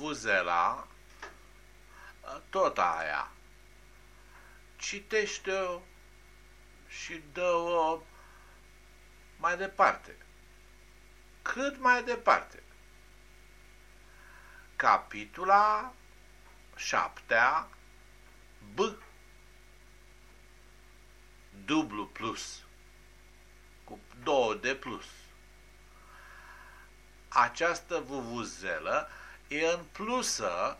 vuvuzela, tot aia. Citește-o și dă-o mai departe. Cât mai departe. Capitula șaptea B dublu plus cu două de plus. Această vuvuzelă e în plusă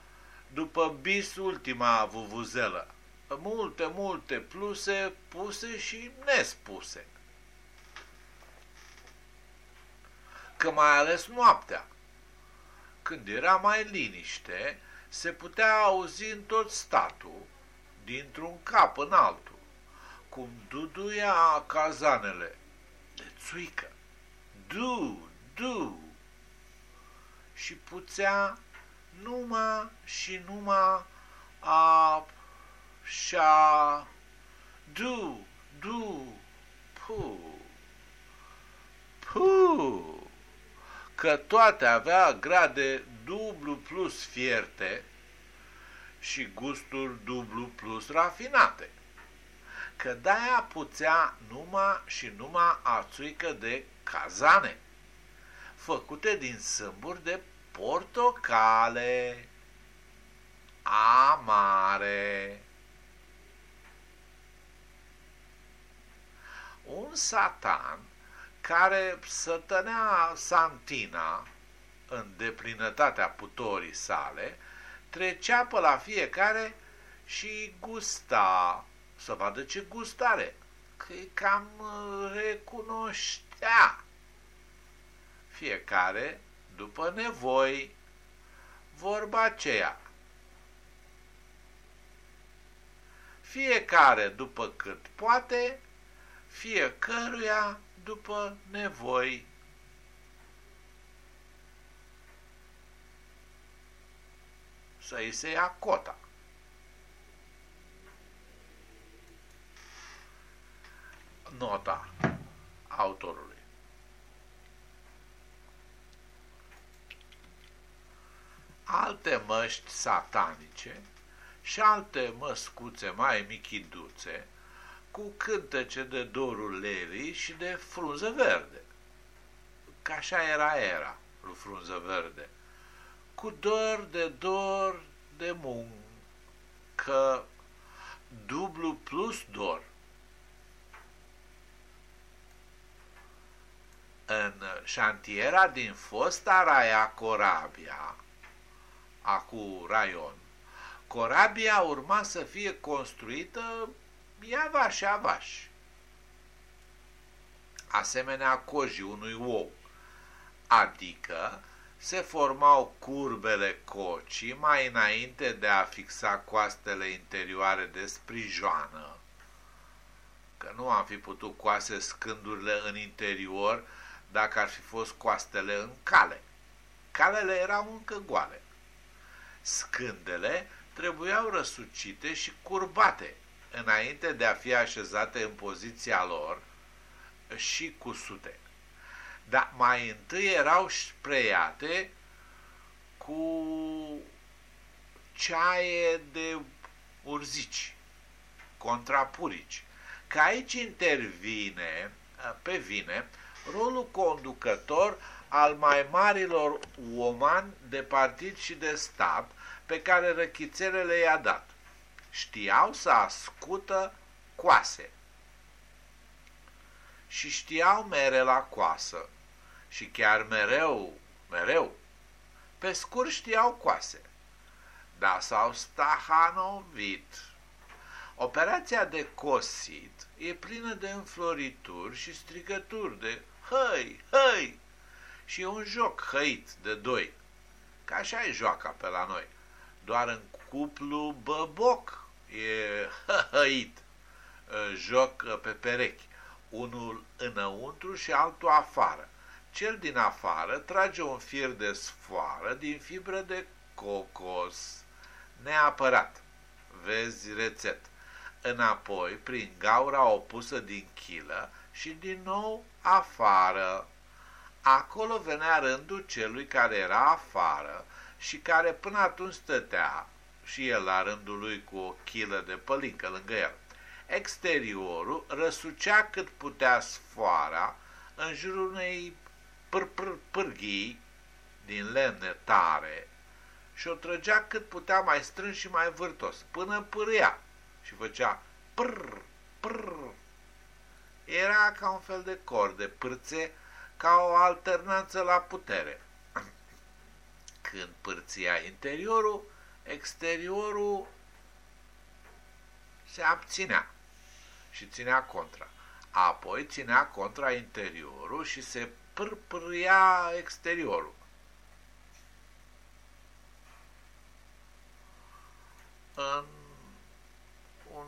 după bis ultima vuvuzelă. Multe, multe pluse puse și nespuse. Că mai ales noaptea, când era mai liniște, se putea auzi în tot statul, dintr-un cap în altul, cum duduia cazanele de țuică. Du, du! Și puțea numai și numai a șa du, du, pu, pu, că toate avea grade dublu plus fierte și gusturi dublu plus rafinate. Că de-aia puțea numai și numai ațuică de cazane, făcute din sâmburi de portocale amare. Un satan care sătănea Santina în deplinătatea putorii sale, trecea pe la fiecare și gusta, să vadă ce gustare, că cam recunoștea. Fiecare după nevoi, vorba aceea. Fiecare după cât poate, fiecăruia după nevoi. Să-i se ia cota. Nota autorului. Alte măști satanice și alte măscuțe mai michiduțe, cu cântece de dorul lerii și de frunză verde. Ca așa era era lui frunză verde. Cu dor de dor de muncă, dublu plus dor. În șantiera din fosta Raia Corabia, acu raion. Corabia urma să fie construită iavaș avaș, asemenea cojii unui ou, adică se formau curbele cocii mai înainte de a fixa coastele interioare de sprijoană, că nu am fi putut coase scândurile în interior dacă ar fi fost coastele în cale. Calele erau încă goale. Scândele trebuiau răsucite și curbate înainte de a fi așezate în poziția lor și cusute. Dar mai întâi erau spreiate cu ceaie de urzici, contrapurici. Că aici intervine, pe vine, rolul conducător al mai marilor omani de partid și de stat pe care răchițelele i-a dat. Știau să ascută coase și știau mere la coasă și chiar mereu, mereu, pe scurt știau coase, dar s-au stahanovit. Operația de cosit e plină de înflorituri și strigături de hăi, hăi, și e un joc hăit de doi. Ca așa e joaca pe la noi. Doar în cuplu băboc e hăit. Joc pe perechi. Unul înăuntru și altul afară. Cel din afară trage un fir de sfoară din fibră de cocos. Neapărat. Vezi rețet. Înapoi, prin gaura opusă din chilă și din nou afară acolo venea rândul celui care era afară și care până atunci stătea și el la rândul lui cu o chilă de pălincă lângă el. Exteriorul răsucea cât putea sfoara în jurul unei pârghii din lemne tare și o trăgea cât putea mai strâns și mai vârtos, până pârâia și făcea prr, prr. Era ca un fel de corde pârțe, ca o alternanță la putere. Când pârția interiorul, exteriorul se abținea și ținea contra. Apoi ținea contra interiorul și se pârpâria exteriorul. În un,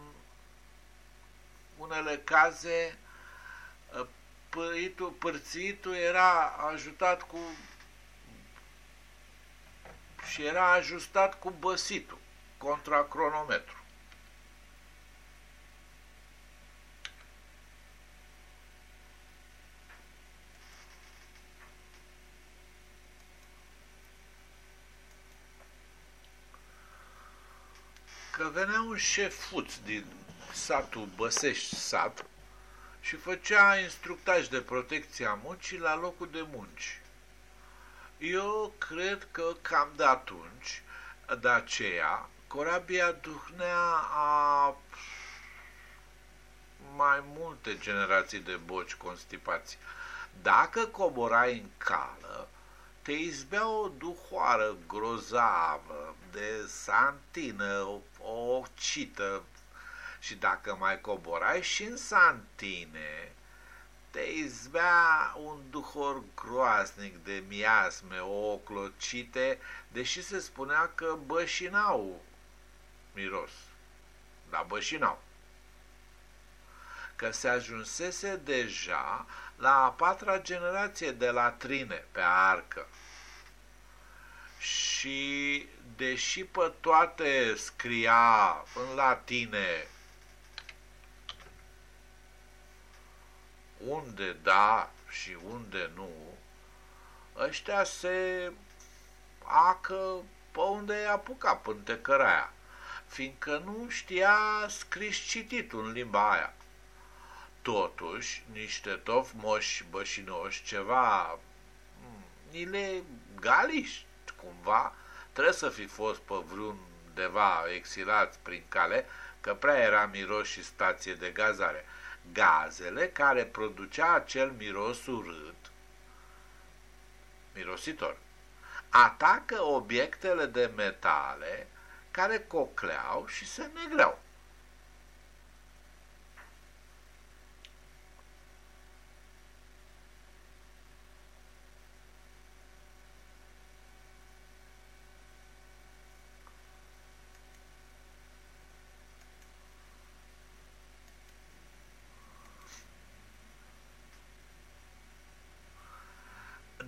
unele caze pâitul, părțitul era ajutat cu și era ajustat cu băsitul contra cronometru. Că venea un șefuț din satul Băsești sat și făcea instructaj de protecție a muncii la locul de munci. Eu cred că cam de atunci, de aceea, corabia duhnea a mai multe generații de boci constipați. Dacă coborai în cală, te izbea o duhoară grozavă de santină, o ocită, și dacă mai coborai și în santine, te izbea un duhor groaznic de miasme oclocite, deși se spunea că bășinau miros. Da, bășinau. Că se ajunsese deja la a patra generație de latrine pe arcă. Și deși pe toate scria în latine unde da și unde nu, ăștia se acă pe unde i-a apucat pântecăraia, fiindcă nu știa scris cititul în limba aia. Totuși, niște tofmoși bășinoși, ceva nile galiști, cumva, trebuie să fi fost pe vreun deva exilați prin cale, că prea era miros și stație de gazare gazele care producea acel miros urât, mirositor, atacă obiectele de metale care cocleau și se negreau.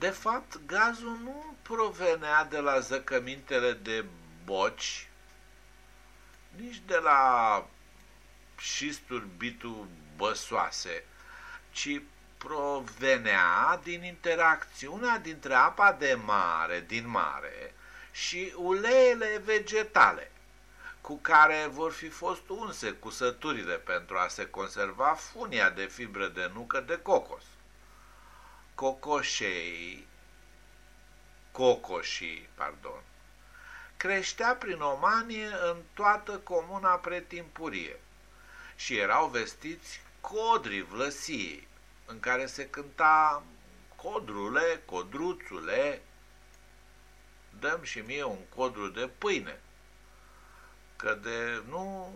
De fapt, gazul nu provenea de la zăcămintele de boci, nici de la șisturi bitu băsoase, ci provenea din interacțiunea dintre apa de mare, din mare, și uleiele vegetale, cu care vor fi fost unse cusăturile pentru a se conserva funia de fibră de nucă de cocos cocoșei, cocoșii, pardon, creștea prin Omanie în toată comuna pretimpurie și erau vestiți codrii vlăsiei, în care se cânta codrule, codruțule, dăm și mie un codru de pâine, că de nu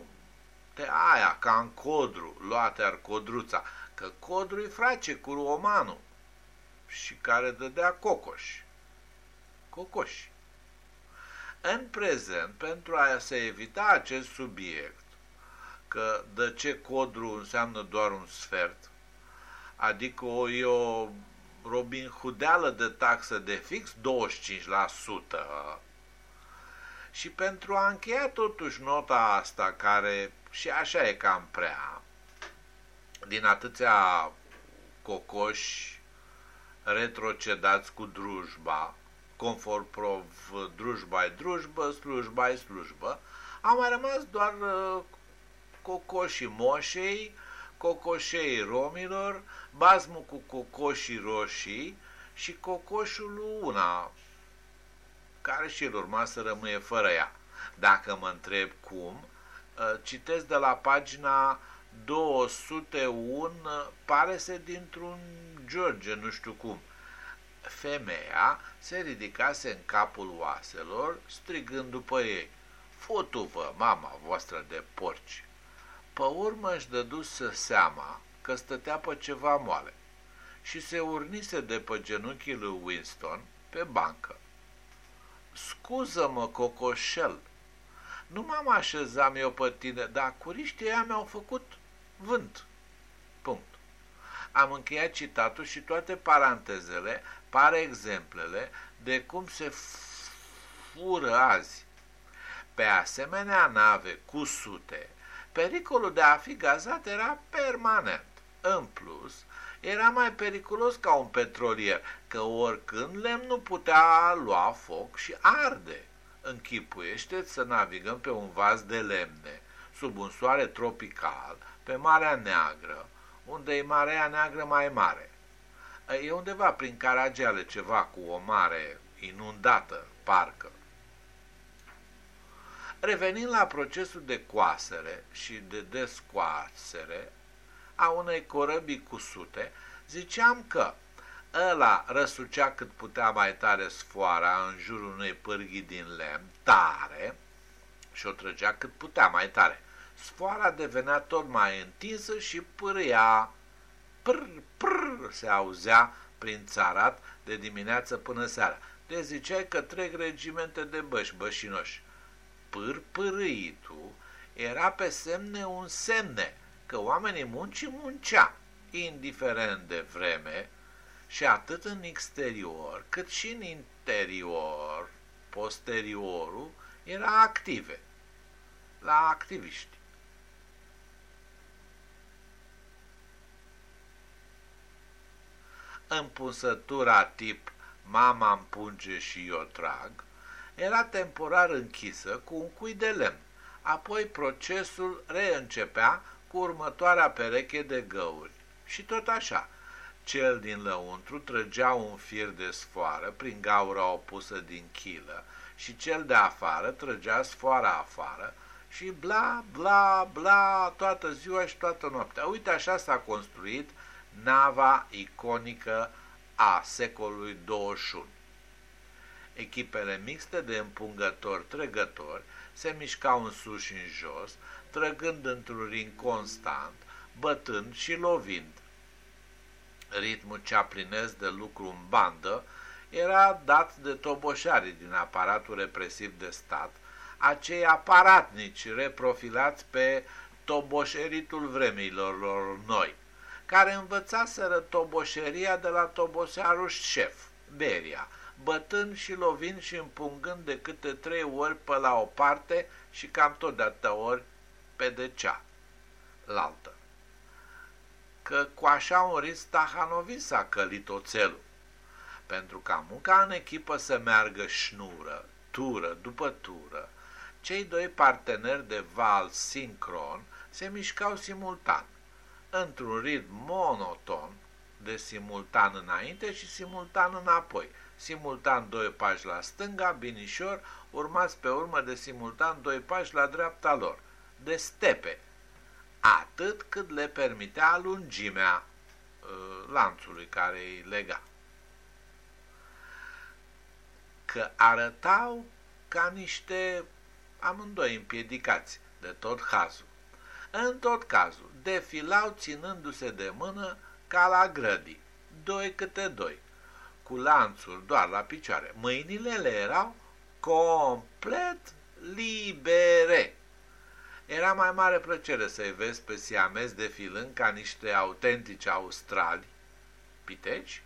te aia ca în codru, luate ar codruța, că codru-i frace cu romanul și care dădea cocoși. Cocoși. În prezent, pentru a se evita acest subiect, că de ce codru înseamnă doar un sfert, adică o, e o Robin Hudeală de taxă de fix 25%, și pentru a încheia totuși nota asta, care și așa e cam prea, din atâția cocoși retrocedați cu drujba, conform prov drujba e drujbă, slujba e slujbă, au mai rămas doar uh, cocoșii moșei, cocoșei romilor, bazmul cu cocoșii roșii și cocoșul una, care și el urma să rămâie fără ea. Dacă mă întreb cum, uh, citesc de la pagina 201, pare să dintr-un George, nu știu cum. Femeia se ridicase în capul oaselor, strigând după ei, Futu-vă, mama voastră de porci! Pe urmă își dăduse seama că stătea pe ceva moale și se urnise de pe genunchii lui Winston pe bancă. Scuză-mă, cocoșel, nu m-am așezam eu pe tine, dar curiștii ăia mi-au făcut vânt. Punct. Am încheiat citatul și toate parantezele pare exemplele de cum se fură azi. Pe asemenea nave cu sute, pericolul de a fi gazat era permanent. În plus, era mai periculos ca un petrolier, că oricând lemnul putea lua foc și arde. închipuiește să navigăm pe un vas de lemne, sub un soare tropical, pe Marea Neagră, unde e Marea Neagră mai mare. E undeva prin Caragiale ceva cu o mare inundată, parcă. Revenind la procesul de coasere și de descoasere a unei corăbii cu sute, ziceam că ăla răsucea cât putea mai tare sfoara în jurul unei pârghii din lemn, tare, și o trăgea cât putea mai tare. Sfoara devenea tot mai întinsă și pârâia, prr, prr, se auzea prin țarat de dimineață până seara. De ziceai că trec regimente de băși, bășinoși. Pâr-pârâitul era pe semne un semne, că oamenii muncii muncea, indiferent de vreme, și atât în exterior, cât și în interior, posteriorul, era active, la activiști. Împunsătura tip mama împunge și eu trag era temporar închisă cu un cui de lemn. Apoi procesul reîncepea cu următoarea pereche de găuri. Și tot așa, cel din lăuntru trăgea un fir de sfoară prin gaura opusă din chilă și cel de afară trăgea sfoara afară și bla, bla, bla, toată ziua și toată noaptea. Uite, așa s-a construit nava iconică a secolului 21. Echipele mixte de împungători-trăgători se mișcau în sus și în jos, trăgând într-un ring constant, bătând și lovind. Ritmul ceaplinesc de lucru în bandă era dat de toboșarii din aparatul represiv de stat, acei aparatnici reprofilați pe toboșeritul vremilor lor noi, care învățaseră toboșeria de la toboșarul șef, Beria, bătând și lovind și împungând de câte trei ori pe la o parte și cam tot de atâtea ori pe de cea, laltă. Că cu așa un risc Tahanovi s-a călit oțelul, pentru ca munca în echipă să meargă șnură, tură după tură, cei doi parteneri de val sincron se mișcau simultan, într-un ritm monoton, de simultan înainte și simultan înapoi, simultan doi pași la stânga, binișor, urmați pe urmă de simultan doi pași la dreapta lor, de stepe, atât cât le permitea lungimea uh, lanțului care îi lega. Că arătau ca niște amândoi împiedicați de tot cazul. În tot cazul, defilau ținându-se de mână ca la grădii, doi câte doi, cu lanțuri doar la picioare. Mâinile le erau complet libere. Era mai mare plăcere să-i vezi pe siamezi defilând ca niște autentici australi, piteci,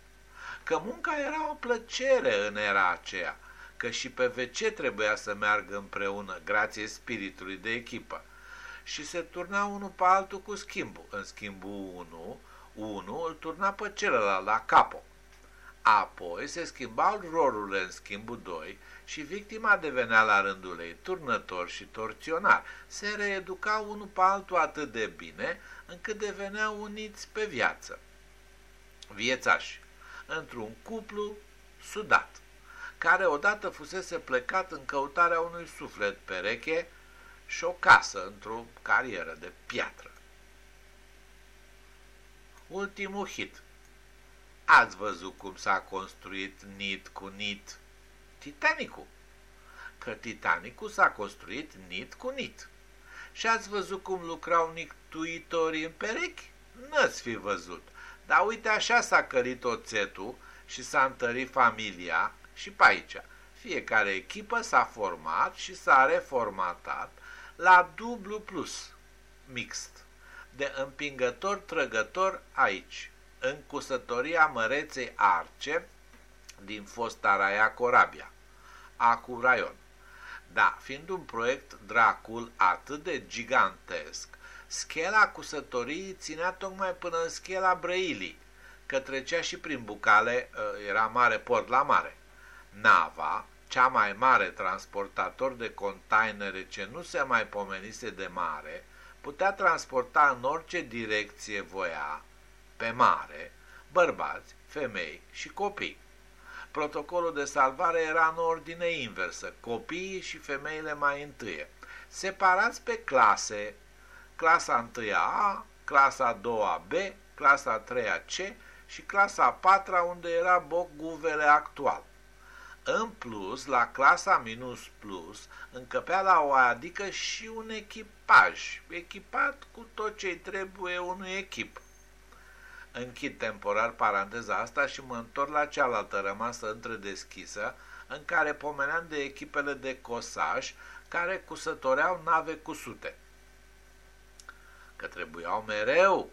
că munca era o plăcere în era aceea, că și pe WC trebuia să meargă împreună, grație spiritului de echipă. Și se turna unul pe altul cu schimbul. În schimbul 1, unul îl turna pe celălalt la capo. Apoi se schimbau rolurile în schimbul 2 și victima devenea la rândul ei turnător și torționar. Se reeducau unul pe altul atât de bine încât deveneau uniți pe viață. Viețași, într-un cuplu sudat, care odată fusese plecat în căutarea unui suflet pereche și o casă într-o carieră de piatră. Ultimul hit. Ați văzut cum s-a construit nit cu nit Titanicul? Că Titanicul s-a construit nit cu nit. Și ați văzut cum lucrau nictuitorii în perechi? N-ați fi văzut. Dar uite așa s-a călit oțetul și s-a întărit familia și pe aici. Fiecare echipă s-a format și s-a reformatat la dublu plus, mixt, de împingător-trăgător aici, în cusătoria măreței Arce din fosta Raia Corabia, Acu Raion. Da, fiind un proiect Dracul atât de gigantesc, schela cusătoriei ținea tocmai până în schela Brăilii, că trecea și prin Bucale, ă, era mare port la mare. Nava, cea mai mare transportator de containere ce nu se mai pomenise de mare, putea transporta în orice direcție voia, pe mare, bărbați, femei și copii. Protocolul de salvare era în ordine inversă, copiii și femeile mai întâie, separați pe clase, clasa 1A, clasa 2A B, clasa 3A C și clasa 4 unde era Boc Guvele actual. În plus, la clasa minus plus, încăpea la o adică și un echipaj, echipat cu tot ce trebuie unui echip. Închid temporar paranteza asta și mă întorc la cealaltă rămasă întredeschisă, în care pomeneam de echipele de cosaj care cusătoreau nave cusute. Că trebuiau mereu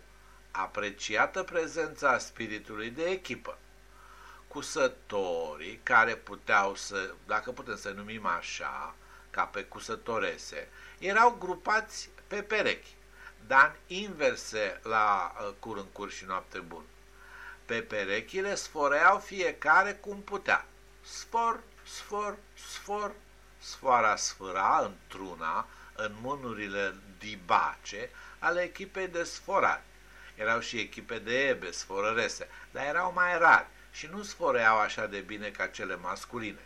apreciată prezența spiritului de echipă. Cusătorii care puteau să, dacă putem să numim așa, ca pe cusătorese, erau grupați pe perechi, dar inverse la uh, cur în cur și noapte bun. Pe perechile sforeau fiecare cum putea. Sfor, sfor, sfor, sfoara sfâra într-una în mânurile dibace ale echipei de sforari. Erau și echipe de ebe, sforărese, dar erau mai rari și nu sforeau așa de bine ca cele masculine.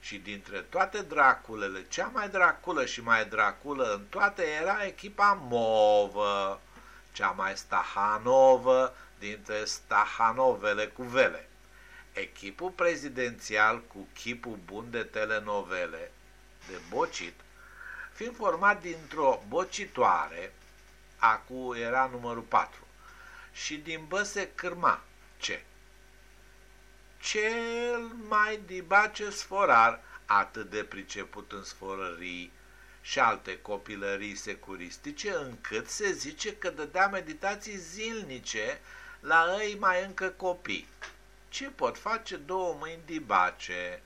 Și dintre toate draculele, cea mai draculă și mai draculă în toate era echipa movă, cea mai stahanovă dintre stahanovele cu vele. Echipul prezidențial cu chipul bun de telenovele, de bocit, fiind format dintr-o bocitoare, acu era numărul 4, și din băse cârma, ce? Cel mai dibace sforar, atât de priceput în sforării și alte copilării securistice, încât se zice că dădea meditații zilnice la ei mai încă copii. Ce pot face două mâini dibace?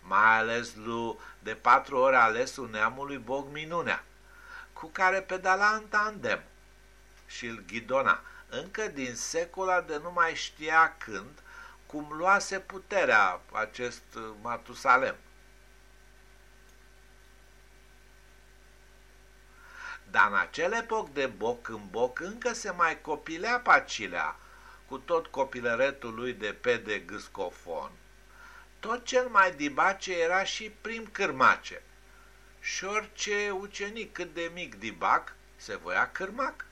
Mai ales lu de patru ore alesul neamului Bog Minunea, cu care pedala în tandem și îl ghidona încă din secula de nu mai știa când, cum luase puterea acest uh, Matusalem. Dar în acel epoc de boc în boc încă se mai copilea pacilea cu tot copilăretul lui de pe de gâscofon. Tot cel mai dibace era și prim cârmace. Și orice ucenic cât de mic dibac se voia cârmac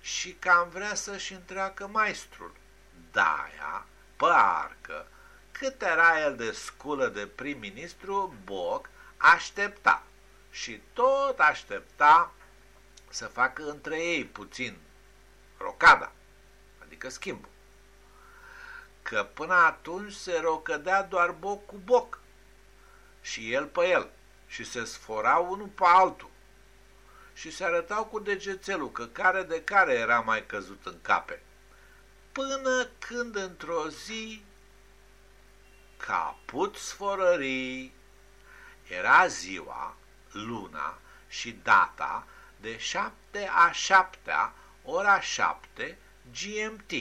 și cam vrea să-și întreacă maestrul. Daia, pe arcă, cât era el de sculă de prim-ministru, Boc aștepta și tot aștepta să facă între ei puțin rocada, adică schimbul. Că până atunci se rocădea doar boc cu boc și el pe el și se sfora unul pe altul și se arătau cu degețelul că care de care era mai căzut în cape. Până când într-o zi caput sforării era ziua, luna și data de 7 a 7 ora 7 GMT,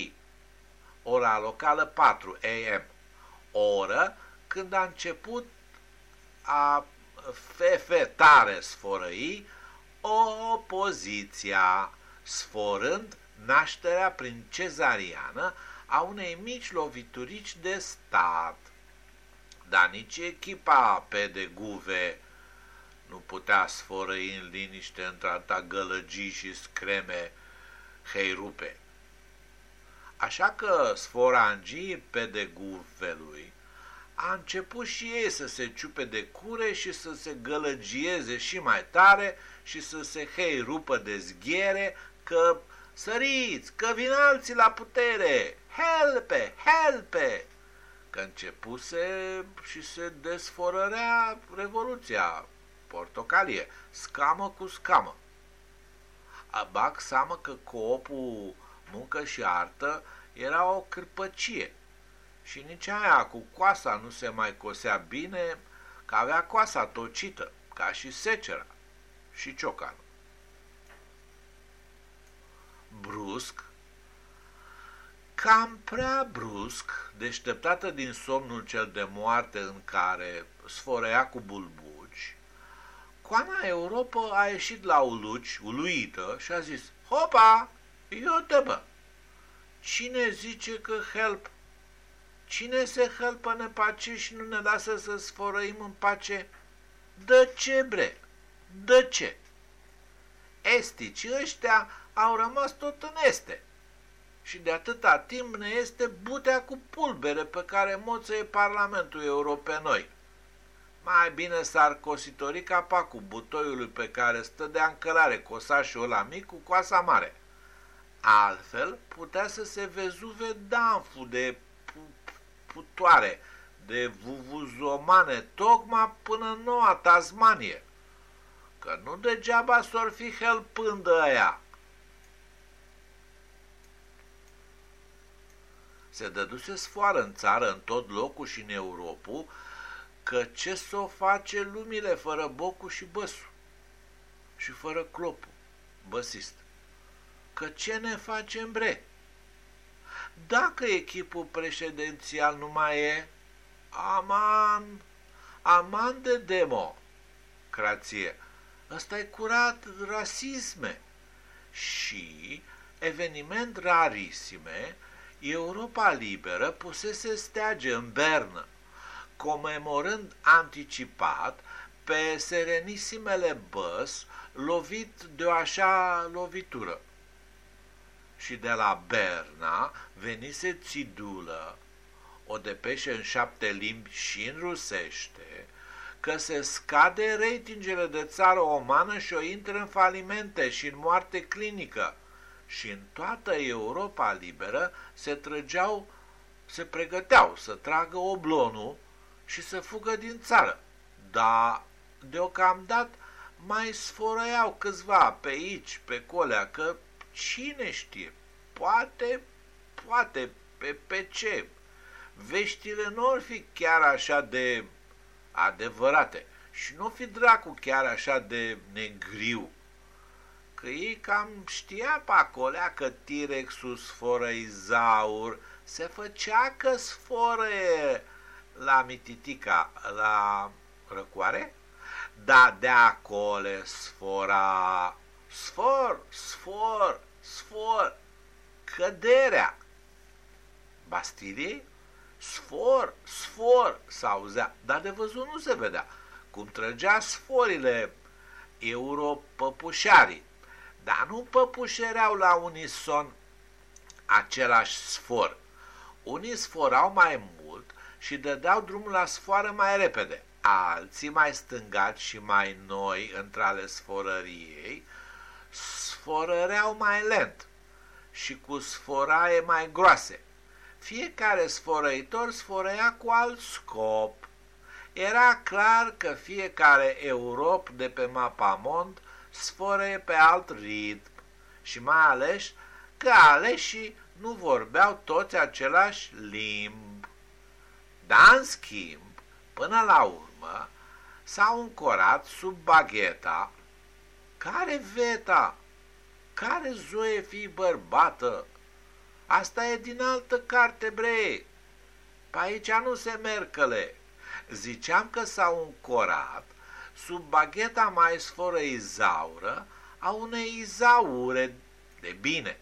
ora locală 4 AM, oră când a început a fefetare sforăi opoziția, sforând nașterea prin cezariană a unei mici loviturici de stat. Dar nici echipa pe de guve nu putea sfărăi în liniște într-atâta gălăgii și screme heirupe. Așa că sforangii pe de guvelui a început și ei să se ciupe de cure și să se gălăgieze și mai tare și să se heirupă de zghiere că săriți, că vin alții la putere, helpe, helpe! Că începuse și se desforărea revoluția portocalie, scamă cu scamă. Bag seamă că coopul muncă și artă era o cârpăcie și nici aia cu coasa nu se mai cosea bine, că avea coasa tocită, ca și secera și ciocanul. Brusc, cam prea brusc, deșteptată din somnul cel de moarte în care sforea cu bulbuci, Coana Europa a ieșit la uluci, uluită, și a zis, Hopa, eu te bă! Cine zice că help? Cine se helpă ne pace și nu ne lasă să sfărăim în pace? De ce, bre? De ce? Estici ăștia au rămas tot în este. Și de atâta timp ne este butea cu pulbere pe care moțăie Parlamentul Europenoi. Mai bine s-ar cositori capacul butoiului pe care stă de încălare cosașul ăla mic cu coasa mare. Altfel putea să se vezuve danful de putoare, de vuvuzomane, tocmai până în noua Tasmanie. Că nu degeaba s-or fi helpândă aia. Se dăduse sfoară în țară, în tot locul și în Europa, că ce să o face lumile fără Bocu și Băsu și fără Clopu, băsist? Că ce ne facem bre? Dacă echipul președințial nu mai e, aman, aman de demo, crație, ăsta e curat rasisme și eveniment rarisime, Europa Liberă pusese steage în Bernă comemorând anticipat pe serenisimele băs lovit de o așa lovitură. Și de la Berna venise țidulă, o depeșe în șapte limbi și în rusește, că se scade ratingele de țară omană și o intră în falimente și în moarte clinică. Și în toată Europa liberă se trăgeau, se pregăteau să tragă oblonul și să fugă din țară. Dar deocamdată mai sfărăiau câțiva pe aici, pe colea, că cine știe, poate, poate, pe, pe ce? Veștile nu ar fi chiar așa de adevărate și nu fi dracu chiar așa de negriu. Că ei cam știa pe acolea că T-Rexul sfărăizaur se făcea că sfărăie la Mititica, la Răcoare, da de acolo sfora, sfor, sfor, sfor, căderea. Bastiliei, sfor, sfor, s-auzea, dar de văzut nu se vedea. Cum trăgea sforile europăpușarii, dar nu păpușereau la unison același sfor. Unii sforau mai mult și dădeau drumul la sfoară mai repede. Alții mai stângați și mai noi între ale sforăriei sforăreau mai lent și cu sforaie mai groase. Fiecare sforăitor sforăia cu alt scop. Era clar că fiecare Europ de pe mapamont sforăie pe alt ritm și mai ales că aleșii nu vorbeau toți același limb. Dar, în schimb, până la urmă, s-au încorat sub bagheta care veta, care zoe fi bărbată, asta e din altă carte, bre. Pe aici nu se mercăle. Ziceam că s-au încorat sub bagheta mai sforă izaură a unei izaure de bine.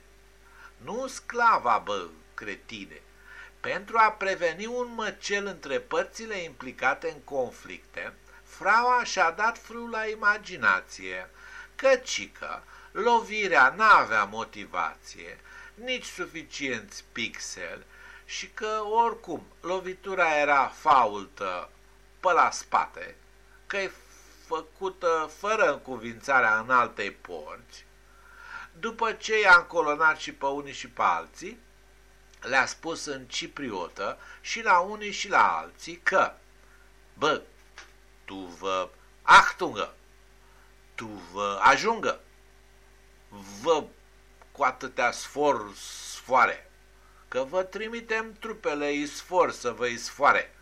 Nu sclava, bă, cretine, pentru a preveni un măcel între părțile implicate în conflicte, fraua și-a dat frul la imaginație, căcică lovirea n-avea motivație, nici suficienți pixel și că oricum lovitura era faultă pe la spate, că e făcută fără încuvințarea în altei porți, după ce i-a încolonat și pe unii și pe alții, le-a spus în cipriotă și la unii și la alții că, bă, tu vă ahtungă, tu vă ajungă, vă cu atâtea sfor sfoare, că vă trimitem trupele isfor să vă isfoare.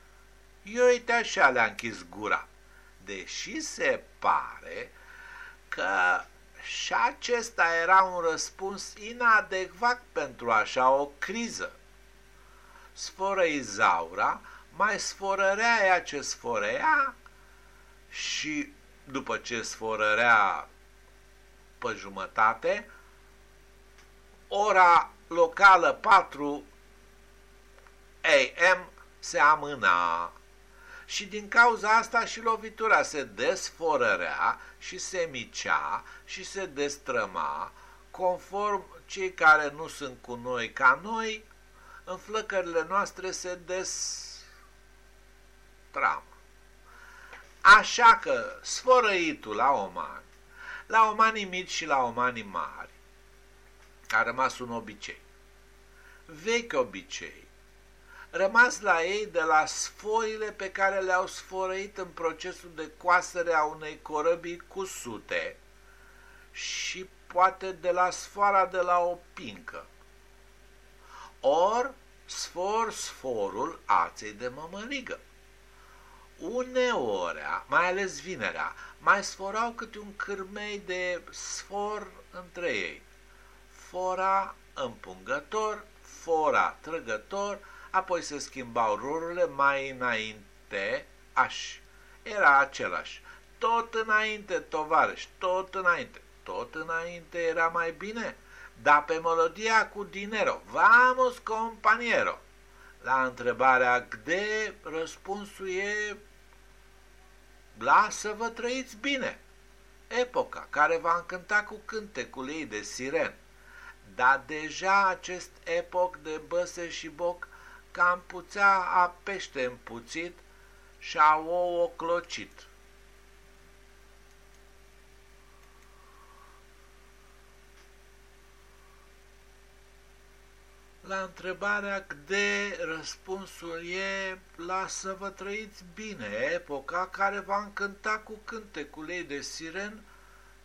Eu uite așa le-a închis gura, deși se pare că și acesta era un răspuns inadecvat pentru așa o criză. Sforă Izaura mai sforărea ea ce sforăia și după ce sforărea pe jumătate, ora locală 4 AM se amâna și din cauza asta și lovitura. Se desforărea și se micea și se destrăma, conform cei care nu sunt cu noi ca noi, în flăcările noastre se destramă. Așa că sfărăitul la omani, la omanii mici și la omanii mari, a rămas un obicei, vechi obicei, rămas la ei de la sforile pe care le-au sfărăit în procesul de coasere a unei corăbii cu sute și poate de la sfoara de la o pincă. Or, sfor sforul aței de mămăligă. Uneori, mai ales vinerea, mai sforau câte un cârmei de sfor între ei. Fora împungător, fora trăgător, apoi se schimbau rolurile mai înainte, aș. Era același. Tot înainte, tovarăș, tot înainte, tot înainte era mai bine. Dar pe melodia cu dinero, vamos companiero. La întrebarea de răspunsul e lasă vă trăiți bine. Epoca care va încânta cu cântecul ei de siren. Dar deja acest epoc de băse și boc cam puțea a pește împuțit și a ouă clocit. La întrebarea de răspunsul e lasă vă trăiți bine, epoca care va încânta cu cântecul ei de siren,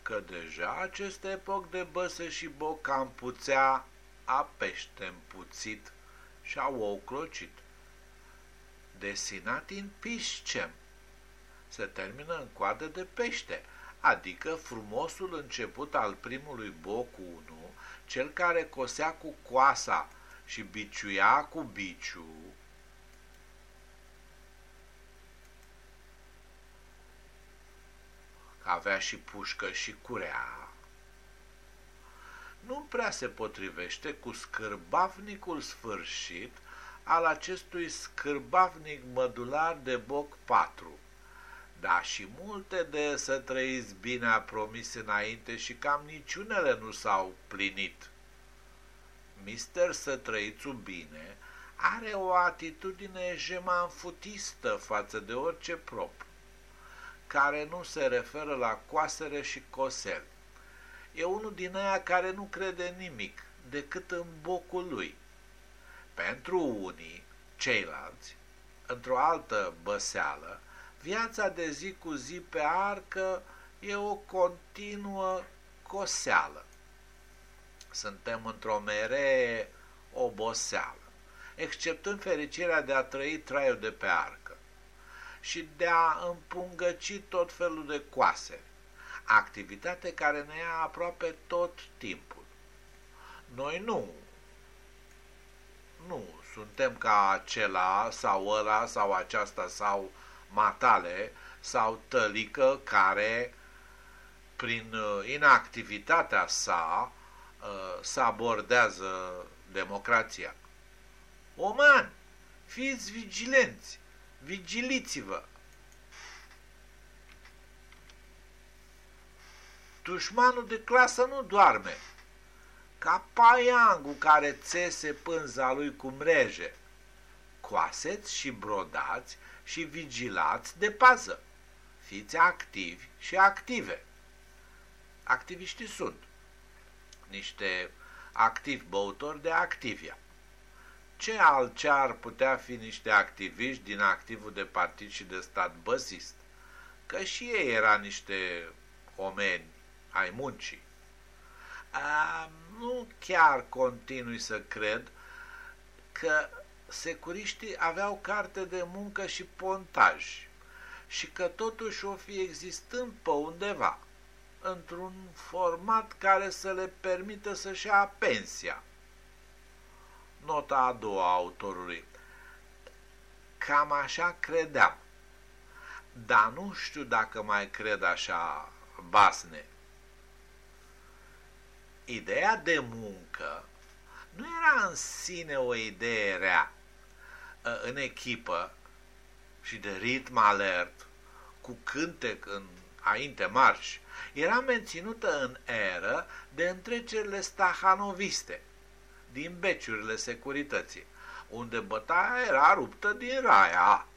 că deja acest epoc de băse și boc am puțea a pește împuțit și a ou clocit. Desinat in piscem. Se termină în coadă de pește, adică frumosul început al primului boc 1, cel care cosea cu coasa, și biciuia cu biciu, că avea și pușcă și curea, nu prea se potrivește cu scârbavnicul sfârșit al acestui scârbavnic mădular de boc 4. Da, și multe de să trăiți bine a promis înainte și cam niciunele nu s-au plinit. Mister să trăiți bine are o atitudine jemanfutistă față de orice prop, care nu se referă la coasere și cosel. E unul din aia care nu crede nimic decât în bocul lui. Pentru unii, ceilalți, într-o altă băseală, viața de zi cu zi pe arcă e o continuă coseală suntem într-o mere oboseală, exceptând fericirea de a trăi traiul de pe arcă și de a împungăci tot felul de coase, activitate care ne ia aproape tot timpul. Noi nu, nu suntem ca acela sau ăla sau aceasta sau matale sau tălică care prin uh, inactivitatea sa uh, să abordează democrația. Oman, fiți vigilenți, vigiliți-vă. Dușmanul de clasă nu doarme, ca paiangul care țese pânza lui cu mreje. Coaseți și brodați și vigilați de pază. Fiți activi și active. Activiștii sunt niște activi băutori de activia. Ce altce ar putea fi niște activiști din activul de partid și de stat băsist? Că și ei era niște omeni ai muncii. A, nu chiar continui să cred că securiștii aveau carte de muncă și pontaj și că totuși o fi existând pe undeva, într-un format care să le permită să-și ia pensia. Nota a doua a autorului. Cam așa credeam, dar nu știu dacă mai cred așa basne. Ideea de muncă nu era în sine o idee rea. Ă, în echipă și de ritm alert, cu cântec în ainte marș, era menținută în eră de întrecerile stahanoviste din beciurile securității, unde bătaia era ruptă din raia.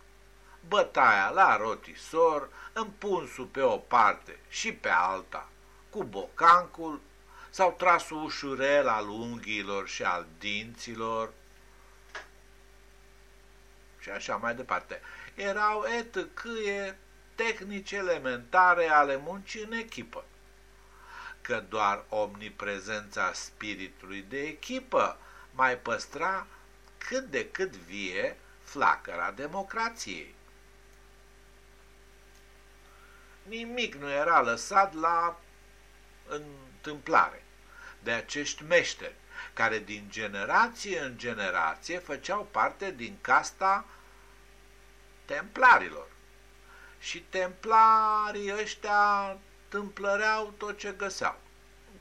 Bătaia la rotisor, împunsul pe o parte și pe alta, cu bocancul sau trasul ușurel al unghiilor și al dinților, și așa mai departe. Erau etcâie tehnici elementare ale muncii în echipă. Că doar omniprezența spiritului de echipă mai păstra cât de cât vie flacăra democrației. Nimic nu era lăsat la întâmplare de acești meșteri, care din generație în generație făceau parte din casta templarilor. Și templarii ăștia tâmplăreau tot ce găseau.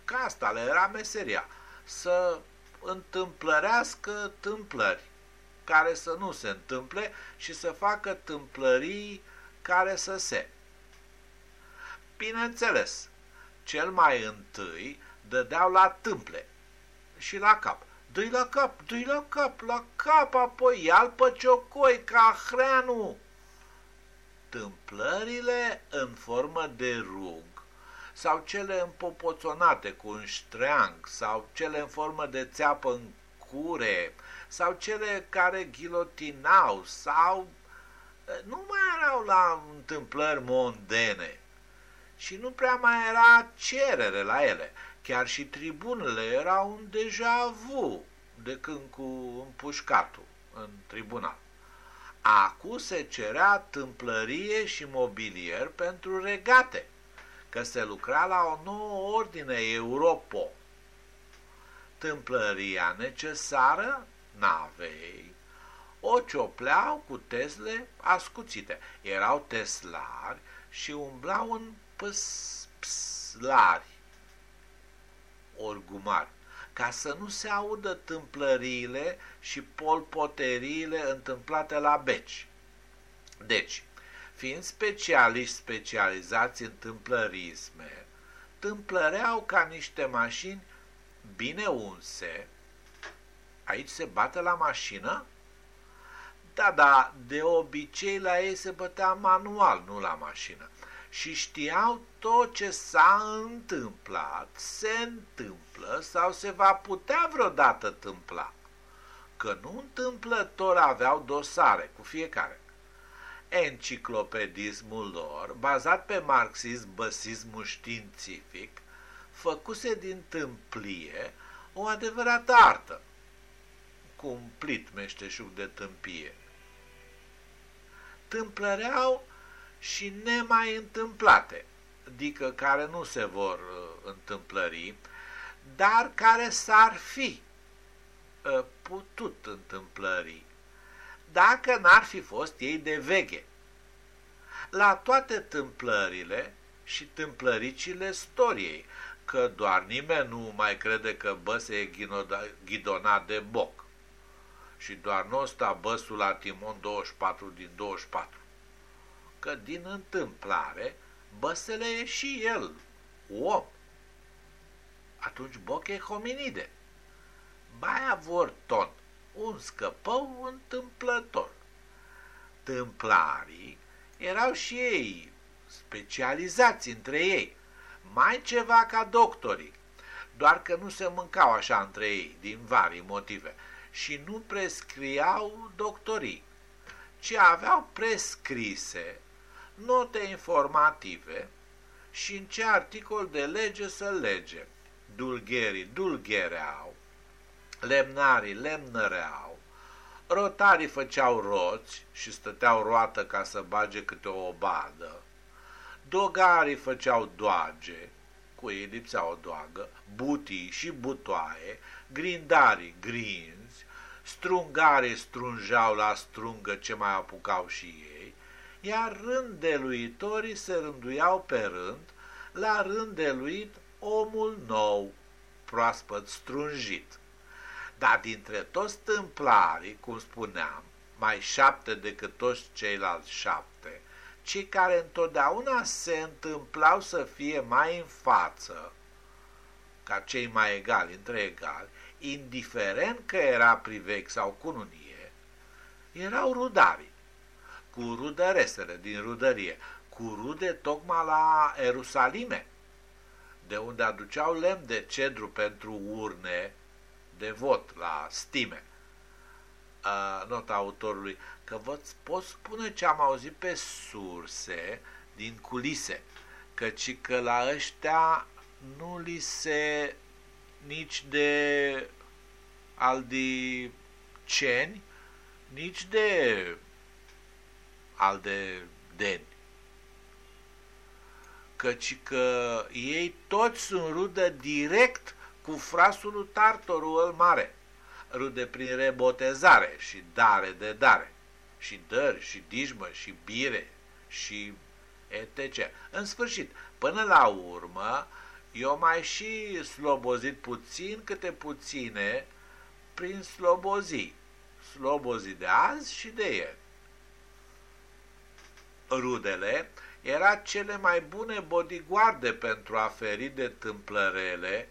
Casta le era meseria, să întâmplărească tâmplări care să nu se întâmple și să facă tâmplării care să se. Bineînțeles, cel mai întâi dădeau la tâmple și la cap. Dă-i la cap, dă la cap, la cap, apoi ia-l pe ciocoi ca hreanu. Tâmplările în formă de rug sau cele împopoțonate cu un ștreang sau cele în formă de țeapă în cure sau cele care ghilotinau sau nu mai erau la întâmplări mondene și nu prea mai era cerere la ele. Chiar și tribunele erau un deja vu de când cu împușcatul în tribunal. Acu se cerea tâmplărie și mobilier pentru regate, că se lucra la o nouă ordine Europo. Tâmplăria necesară, navei, o ciopleau cu tesle ascuțite. Erau teslari și umblau în păslari orgumari, ca să nu se audă tâmplăriile și polpoteriile întâmplate la beci. Deci, fiind specialiști specializați în tâmplărisme, tâmplăreau ca niște mașini bine unse. Aici se bate la mașină? Da, da, de obicei la ei se bătea manual, nu la mașină și știau tot ce s-a întâmplat, se întâmplă sau se va putea vreodată întâmpla. Că nu întâmplător aveau dosare cu fiecare. Enciclopedismul lor, bazat pe marxism-băsismul științific, făcuse din tâmplie o adevărată artă, cumplit meșteșug de tâmpie. Tâmplăreau și nemai întâmplate, adică care nu se vor uh, întâmplări, dar care s-ar fi. ă, putut întâmplării, dacă n-ar fi fost ei de veche. La toate tâmplările și tâmplăricile storiei, că doar nimeni nu mai crede că bă se e ghidonat de boc. Și doar nu sta băsul la timon 24 din 24. Că din întâmplare, băsele e și el, om. Atunci boc e hominide. Baia vor ton, un scăpău întâmplător. Tâmplarii erau și ei specializați între ei, mai ceva ca doctorii, doar că nu se mâncau așa între ei, din vari motive, și nu prescriau doctorii, ci aveau prescrise note informative și în ce articol de lege să lege. Dulgherii dulghereau, lemnarii lemnăreau, rotarii făceau roți și stăteau roată ca să bage câte o obadă, dogarii făceau doage, cu ei lipsea o doagă, butii și butoaie, grindarii grinzi, strungarii strunjau la strungă ce mai apucau și ei, iar rândeluitorii se rânduiau pe rând, la rândeluit omul nou, proaspăt strunjit. Dar dintre toți tâmplarii, cum spuneam, mai șapte decât toți ceilalți șapte, cei care întotdeauna se întâmplau să fie mai în față, ca cei mai egali între egali, indiferent că era privec sau cununie, erau rudarii, cu rudăresele din rudărie, cu rude tocmai la Erusalime, de unde aduceau lemn de cedru pentru urne de vot la stime. Uh, nota autorului, că vă pot spune ce am auzit pe surse din culise, căci că la ăștia nu li se nici de aldiceni, nici de aldedeni. Căci că ei toți sunt rudă direct cu frasul Tartorul îl mare, rude prin rebotezare și dare de dare, și dări, și dijmă, și bire, și etc. În sfârșit, până la urmă, eu mai și slobozit puțin câte puține prin slobozii, slobozii de azi și de ieri. Rudele era cele mai bune bodyguarde pentru a feri de tâmplărele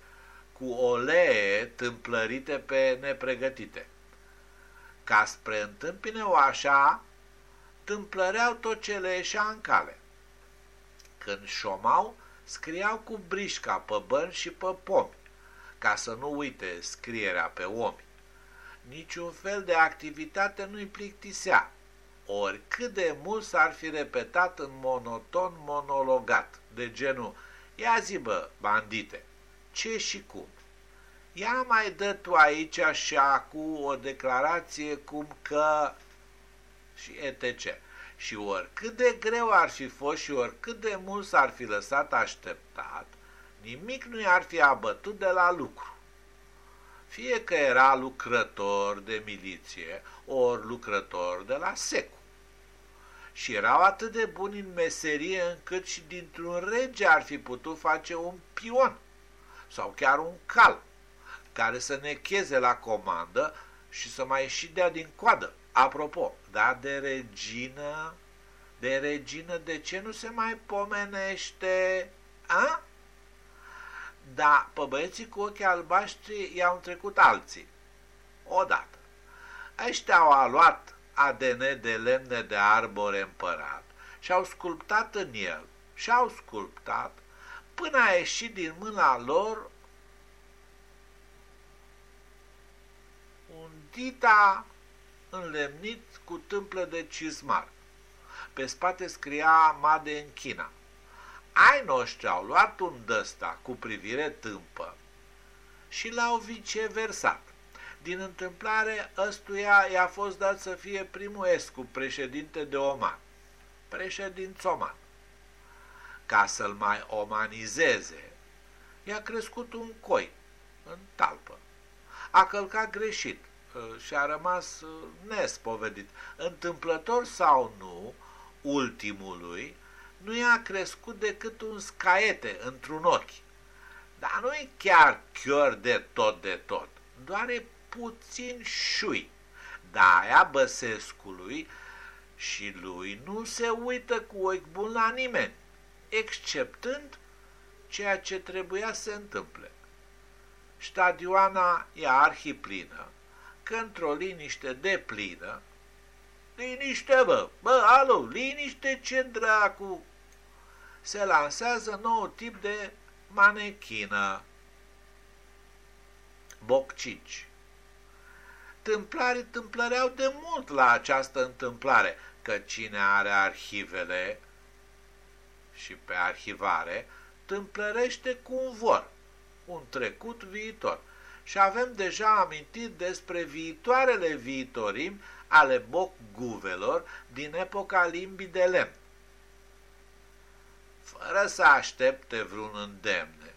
cu olee tâmplărite pe nepregătite. Ca spre întâmpine-o așa, tâmplăreau tot ce le ieșea în cale. Când șomau, scriau cu brișca pe băni și pe pomi, ca să nu uite scrierea pe omi. Niciun fel de activitate nu-i plictisea, ori cât de mult s-ar fi repetat în monoton monologat, de genul, ia zi bă, bandite, ce și cum. Ia mai dă tu aici așa cu o declarație cum că și etc. Și oricât de greu ar fi fost și oricât de mult s-ar fi lăsat așteptat, nimic nu i-ar fi abătut de la lucru. Fie că era lucrător de miliție, ori lucrător de la secu. Și erau atât de buni în meserie încât și dintr-un rege ar fi putut face un pion sau chiar un cal care să ne cheze la comandă și să mai și dea din coadă. Apropo, da, de regină, de regină, de ce nu se mai pomenește? A? Da, pe băieții cu ochii albaștri i-au trecut alții. Odată. Ăștia au luat ADN de lemne de arbore împărat și au sculptat în el și au sculptat până a ieșit din mâna lor un dita înlemnit cu tâmplă de cizmar. Pe spate scria Made în China. Ai noștri au luat un dăsta cu privire tâmpă și l-au viceversat. Din întâmplare, ăstuia i-a fost dat să fie primul escu președinte de Oman, președinț Oman. Ca să-l mai omanizeze, i-a crescut un coi în talpă a călcat greșit uh, și a rămas uh, nespovedit. Întâmplător sau nu, ultimului, nu i-a crescut decât un scaete într-un ochi. Dar nu e chiar chior de tot de tot, doar e puțin șui. Da, aia Băsescului și lui nu se uită cu ochi bun la nimeni, exceptând ceea ce trebuia să se întâmple. Stadioana e arhiplină, că într-o liniște de plină, liniște bă, bă, alo, liniște ce dracu, se lansează nou tip de manechină, boccici. Tâmplarii tâmplăreau de mult la această întâmplare, că cine are arhivele și pe arhivare, tâmplărește cu un vor, un trecut viitor. Și avem deja amintit despre viitoarele viitorim ale bocguvelor din epoca limbii de lemn fără să aștepte vreun îndemne,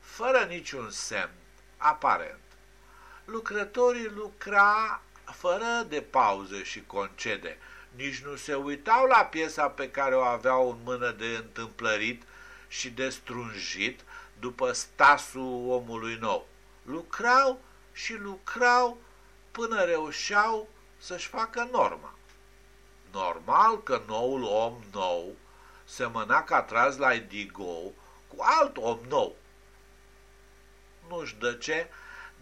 fără niciun semn aparent. Lucrătorii lucra fără de pauză și concede, nici nu se uitau la piesa pe care o aveau în mână de întâmplărit și de strunjit după stasul omului nou. Lucrau și lucrau până reușeau să-și facă norma. Normal că noul om nou semăna ca tras la Digo cu alt om nou. Nu știu de ce,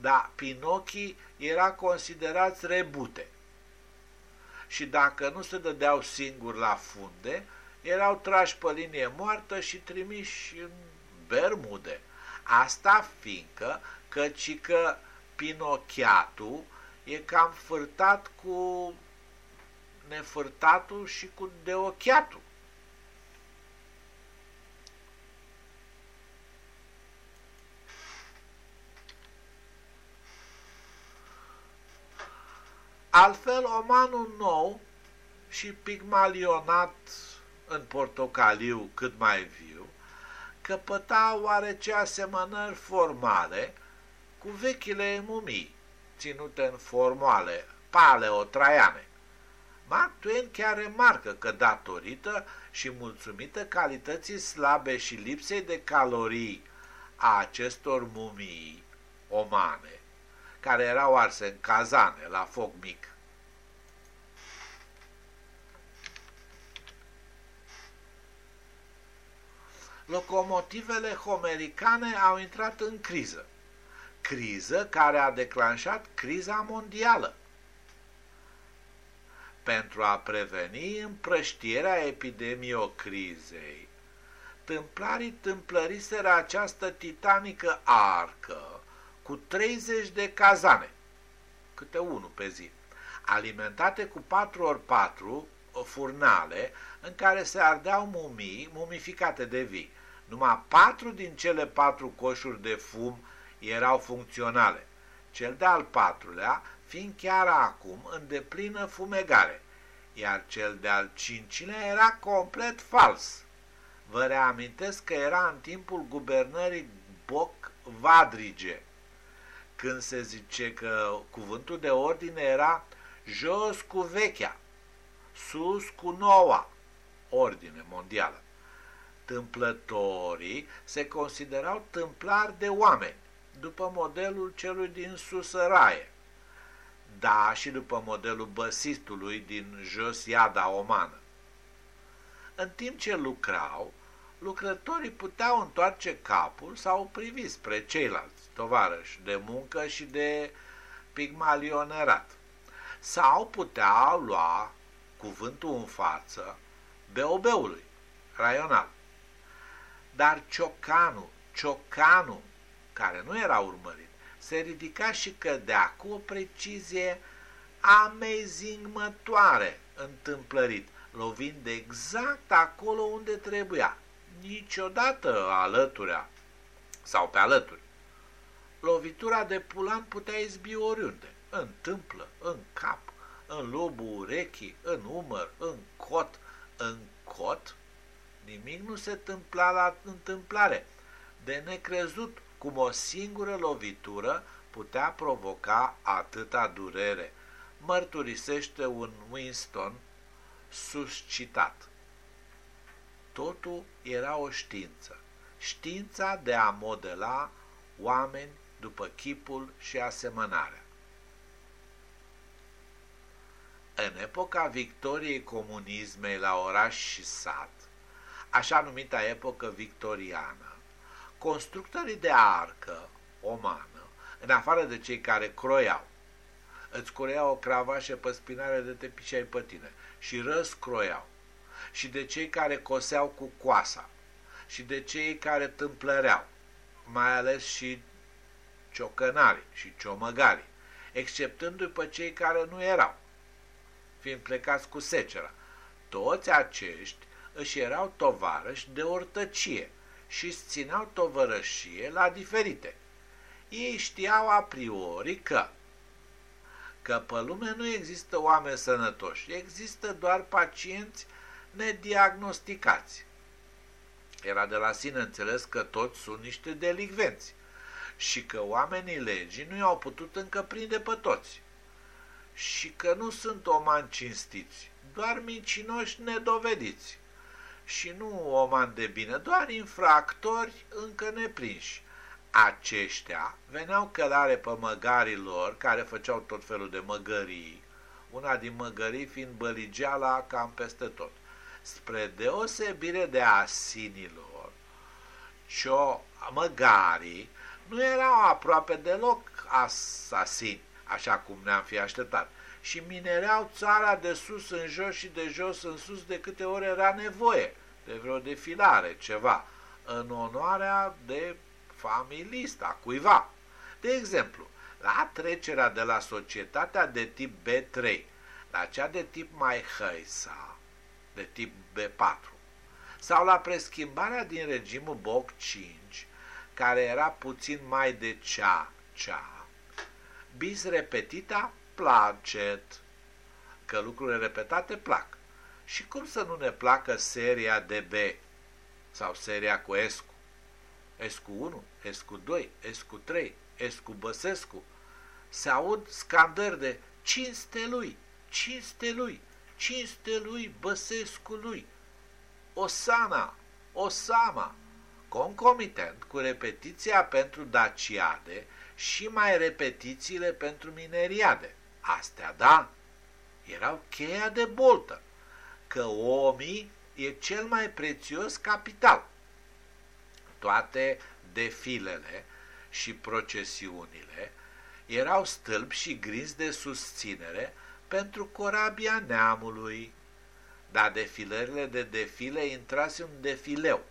dar Pinocchii era considerați rebute. Și dacă nu se dădeau singuri la funde, erau trași pe linie moartă și trimiși în Bermude. Asta fiindcă căci că Pinochiatul e cam fârtat cu nefârtatul și cu deochiatul. Altfel, omanul nou și pigmalionat în portocaliu cât mai viu, căpăta oarece asemănări formale cu vechile mumii, ținute în formale paleotraiane. Mark Twain chiar remarcă că datorită și mulțumită calității slabe și lipsei de calorii a acestor mumii omane, care erau arse în cazane la foc mic. Locomotivele homericane au intrat în criză. Criză care a declanșat criza mondială. Pentru a preveni împrăștierea epidemiocrizei, tâmplarii tâmplăriseră această titanică arcă cu 30 de cazane, câte unul pe zi, alimentate cu 4 ori 4 furnale în care se ardeau mumii mumificate de vii. Numai patru din cele patru coșuri de fum erau funcționale, cel de-al patrulea fiind chiar acum în deplină fumegare, iar cel de-al cincilea era complet fals. Vă reamintesc că era în timpul guvernării Boc Vadrige, când se zice că cuvântul de ordine era jos cu vechea, sus cu noua ordine mondială. Tâmplătorii se considerau tâmplari de oameni, după modelul celui din Susăraie, da și după modelul băsistului din Josiada Omană. În timp ce lucrau, lucrătorii puteau întoarce capul sau privi spre ceilalți tovarăși de muncă și de pigmalionerat, sau puteau lua cuvântul în față beobeului raional. Dar ciocanul, ciocanul, care nu era urmărit, se ridica și cădea cu o precizie amezingmătoare întâmplărit, lovind exact acolo unde trebuia, niciodată alăturea sau pe alături. Lovitura de pulan putea izbi oriunde, în tâmplă, în cap, în lobul urechii, în umăr, în cot, în cot, nimic nu se întâmpla la întâmplare. De necrezut cum o singură lovitură putea provoca atâta durere, mărturisește un Winston suscitat. Totul era o știință, știința de a modela oameni după chipul și asemănarea. În epoca victoriei comunismei la oraș și sat, așa numita epocă victoriană, constructorii de arcă omană, în afară de cei care croiau, îți croiau o cravașă pe spinare de te pișeai pe tine și răscroiau, și de cei care coseau cu coasa, și de cei care tâmplăreau, mai ales și ciocănarii și ciomăgarii, exceptându-i pe cei care nu erau, fiind plecați cu secera. Toți acești își erau tovarăși de ortăcie și îți țineau tovărășie la diferite. Ei știau a priori că că pe lume nu există oameni sănătoși, există doar pacienți nediagnosticați. Era de la sine înțeles că toți sunt niște delicvenți și că oamenii legii nu i-au putut încă prinde pe toți și că nu sunt omani cinstiți, doar mincinoși nedovediți și nu omani de bine, doar infractori încă neprinși. Aceștia veneau călare pe măgarii lor, care făceau tot felul de măgării, una din măgării fiind băligeala cam peste tot. Spre deosebire de asinilor, cio măgarii nu erau aproape deloc asasini, așa cum ne-am fi așteptat, și minereau țara de sus în jos și de jos în sus de câte ori era nevoie, de vreo defilare, ceva, în onoarea de familista, cuiva. De exemplu, la trecerea de la societatea de tip B3 la cea de tip mai hăisa, de tip B4, sau la preschimbarea din regimul BOC 5, care era puțin mai de cea, cea, bis repetita placet, că lucrurile repetate plac. Și cum să nu ne placă seria de B sau seria cu Escu? Escu 1, Escu 2, Escu 3, Escu Băsescu. Se aud scandări de cinste lui, cinste lui, cinste lui, Băsescu lui. Osana, Osama, concomitent cu repetiția pentru Daciade și mai repetițiile pentru Mineriade. Astea, da, erau cheia de boltă, că omii e cel mai prețios capital. Toate defilele și procesiunile erau stâlpi și grinzi de susținere pentru corabia neamului, dar defilările de defile intrase un defileu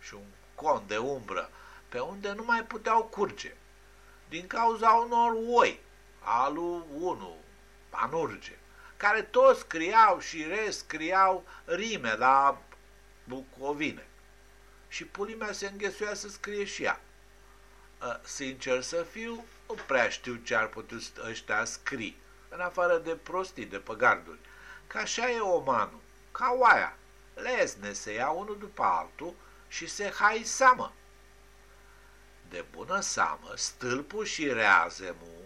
și un con de umbră, pe unde nu mai puteau curge, din cauza unor oi, alu 1, panurge, care toți scriau și rescriau rime la bucovine. Și pulimea se înghesuia să scrie și ea. Sincer să fiu, nu prea știu ce ar putea ăștia scrie, în afară de prostii, de păgarduri. Că așa e omanul, ca oaia, lesne se ia unul după altul și se haisamă. De bună seamă, stâlpul și reazemul,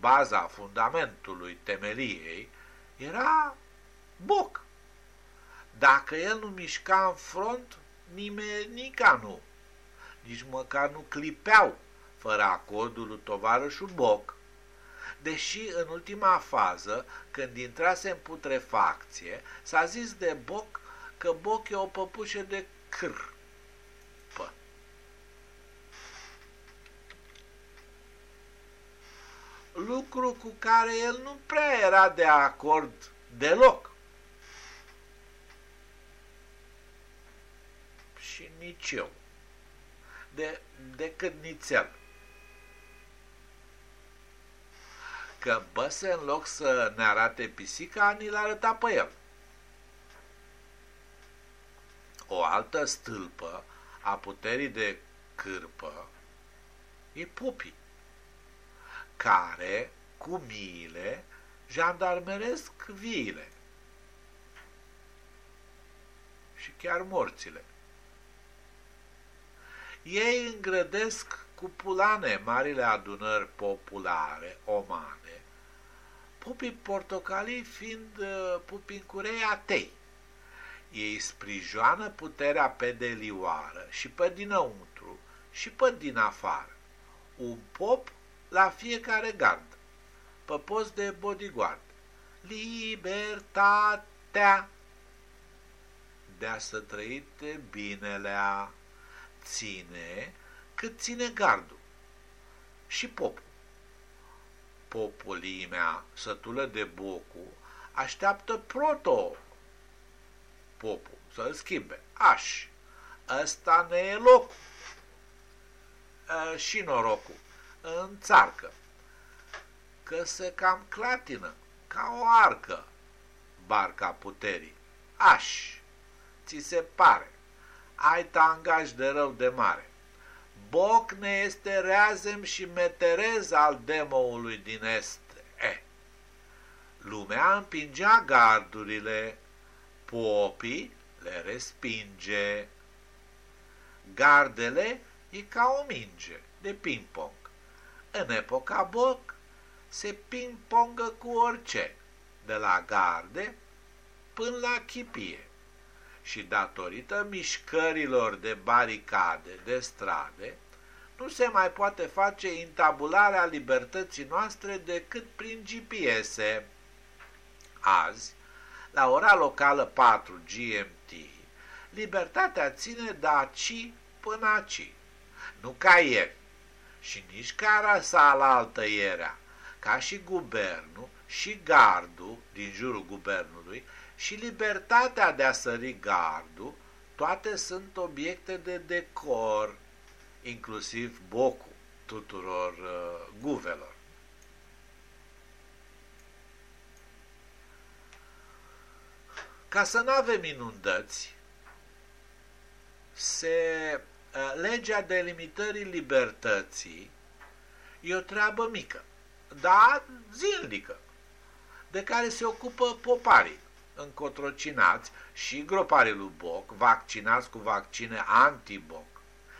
baza fundamentului temeliei, era boc. Dacă el nu mișca în front, nimenica nu. Nici măcar nu clipeau fără acordul lui tovarășul Boc. Deși în ultima fază, când intrase în putrefacție, s-a zis de Boc că Boc e o păpușă de cr. Lucru cu care el nu prea era de acord deloc. Și nici eu. De, decât nițel. Că Băse, în loc să ne arate pisica, ni l-a arătat pe el. O altă stâlpă a puterii de cârpă e pupii, care, cu miile, jandarmeresc viile și chiar morțile. Ei îngrădesc cu pulane marile adunări populare, omane, pupii portocalii fiind uh, pupii curei atei. Ei sprijoană puterea pe delioară și pe dinăuntru și pe din afară. Un pop la fiecare gard, pe post de bodyguard. Libertatea de-a să trăite binelea ține cât ține gardul și popul. Populimea sătulă de bocu așteaptă proto popul să-l schimbe. Aș, ăsta ne e locul și norocul în țarcă, că se cam clatină ca o arcă barca puterii. Aș, ți se pare, ai tangaj de rău de mare. Boc ne este reazem și meterez al demoului din est. Eh. Lumea împingea gardurile, popii le respinge. Gardele e ca o minge de ping-pong. În epoca Boc se ping-pongă cu orice, de la garde până la chipie. Și datorită mișcărilor de baricade, de strade, nu se mai poate face intabularea libertății noastre decât prin GPS. Azi, la ora locală 4 GMT, libertatea ține de aci până aci, nu ca ieri și nici ca rasa la altă ierea, ca și guvernul și gardul din jurul guvernului și libertatea de a sări gardul, toate sunt obiecte de decor, inclusiv bocul tuturor uh, guvelor. Ca să nu avem inundați, se, uh, legea delimitării libertății e o treabă mică, dar zilnică, de care se ocupă poparii încotrocinați și groparii lui Boc, vaccinați cu vaccine anti-Boc.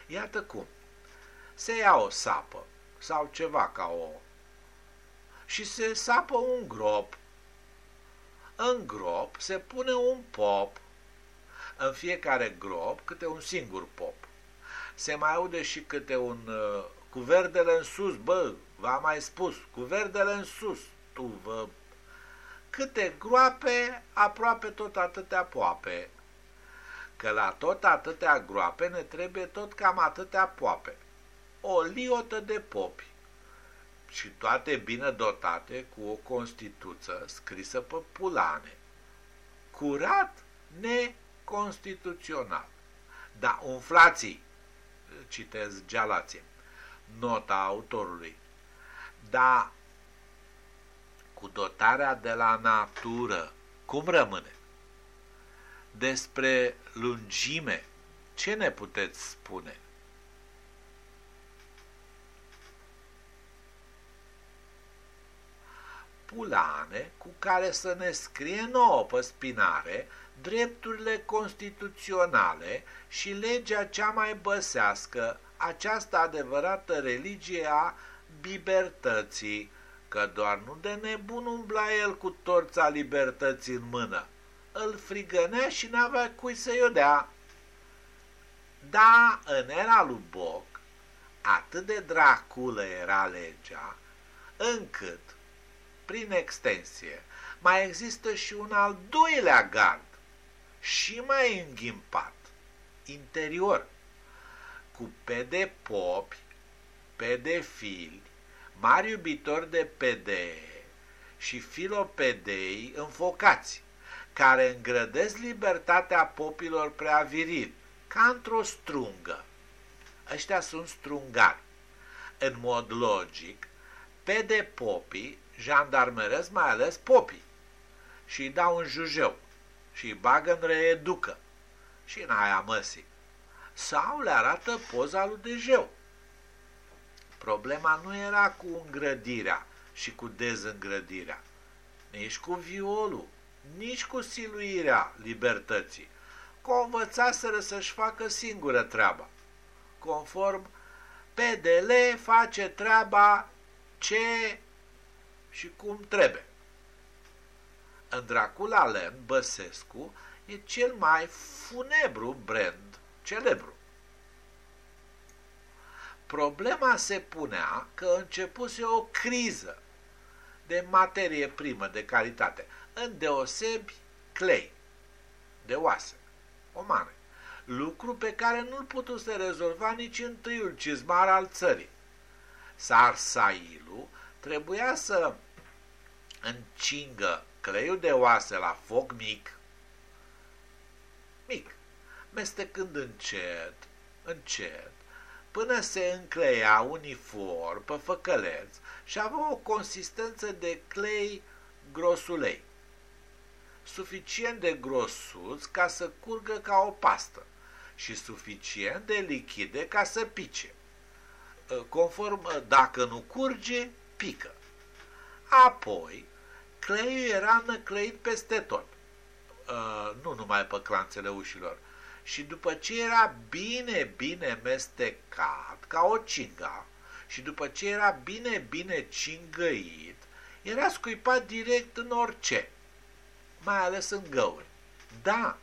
Iată cum. Se ia o sapă sau ceva ca o și se sapă un grop. În grop se pune un pop. În fiecare grop câte un singur pop. Se mai aude și câte un uh, cu verdele în sus, bă, v-am mai spus, cu verdele în sus, tu vă... Câte groape, aproape tot atâtea poape. Că la tot atâtea groape ne trebuie tot cam atâtea poape. O liotă de popi și toate bine dotate cu o constituță scrisă pe pulane. Curat neconstituțional. Da, umflații, citez Gealație, nota autorului, da, cu dotarea de la natură, cum rămâne? Despre lungime, ce ne puteți spune? Pulane cu care să ne scrie nouă pe spinare drepturile constituționale și legea cea mai băsească, această adevărată religie a libertății, că doar nu de nebun umbla el cu torța libertății în mână. Îl frigănea și n-avea cui să-i o dea. Da, în era lui Boc, atât de draculă era legea, încât, prin extensie, mai există și un al doilea gard, și mai înghimpat, interior, cu pe de popi, pe de fili, mari iubitori de pedee și filopedei înfocați, care îngrădesc libertatea popilor prea virili, ca într-o strungă. Ăștia sunt strungari. În mod logic, pe de popii jandarmeresc mai ales popii și îi dau un jujeu și îi bagă în reeducă și în aia măsii. Sau le arată poza lui Dejeu Problema nu era cu îngrădirea și cu dezîngrădirea, nici cu violul, nici cu siluirea libertății, că o învățaseră să-și facă singură treaba, conform PDL face treaba ce și cum trebuie. În Dracula Land, Băsescu e cel mai funebru brand celebru. Problema se punea că începuse o criză de materie primă de calitate, îndeosebi clei de oase omane, lucru pe care nu-l putu să rezolva nici întâiul cizmar al țării. Sarsailu trebuia să încingă cleiul de oase la foc mic, mic, mestecând încet, încet, până se încleia uniform pe făcăleț și avea o consistență de clei grosulei, suficient de grosuț ca să curgă ca o pastă și suficient de lichide ca să pice. Conform, dacă nu curge, pică. Apoi, cleiul era năclăit peste tot, nu numai pe clanțele ușilor, și după ce era bine, bine mestecat, ca o cinga, și după ce era bine, bine cingăit, era scuipat direct în orice, mai ales în găuri. Da,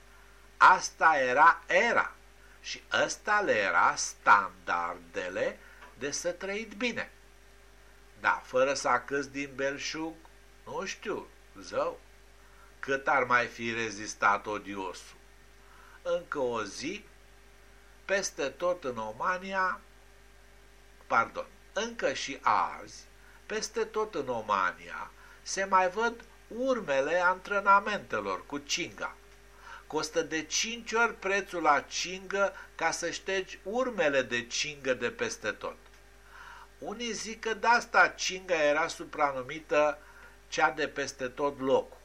asta era era și ăsta le era standardele de să trăit bine. Da, fără să acâți din belșug, nu știu, zău, cât ar mai fi rezistat odiosul încă o zi, peste tot în Omania, pardon, încă și azi, peste tot în Omania, se mai văd urmele antrenamentelor cu cinga. Costă de cinci ori prețul la cingă ca să ștergi urmele de cingă de peste tot. Unii zic că de asta cinga era supranumită cea de peste tot locul,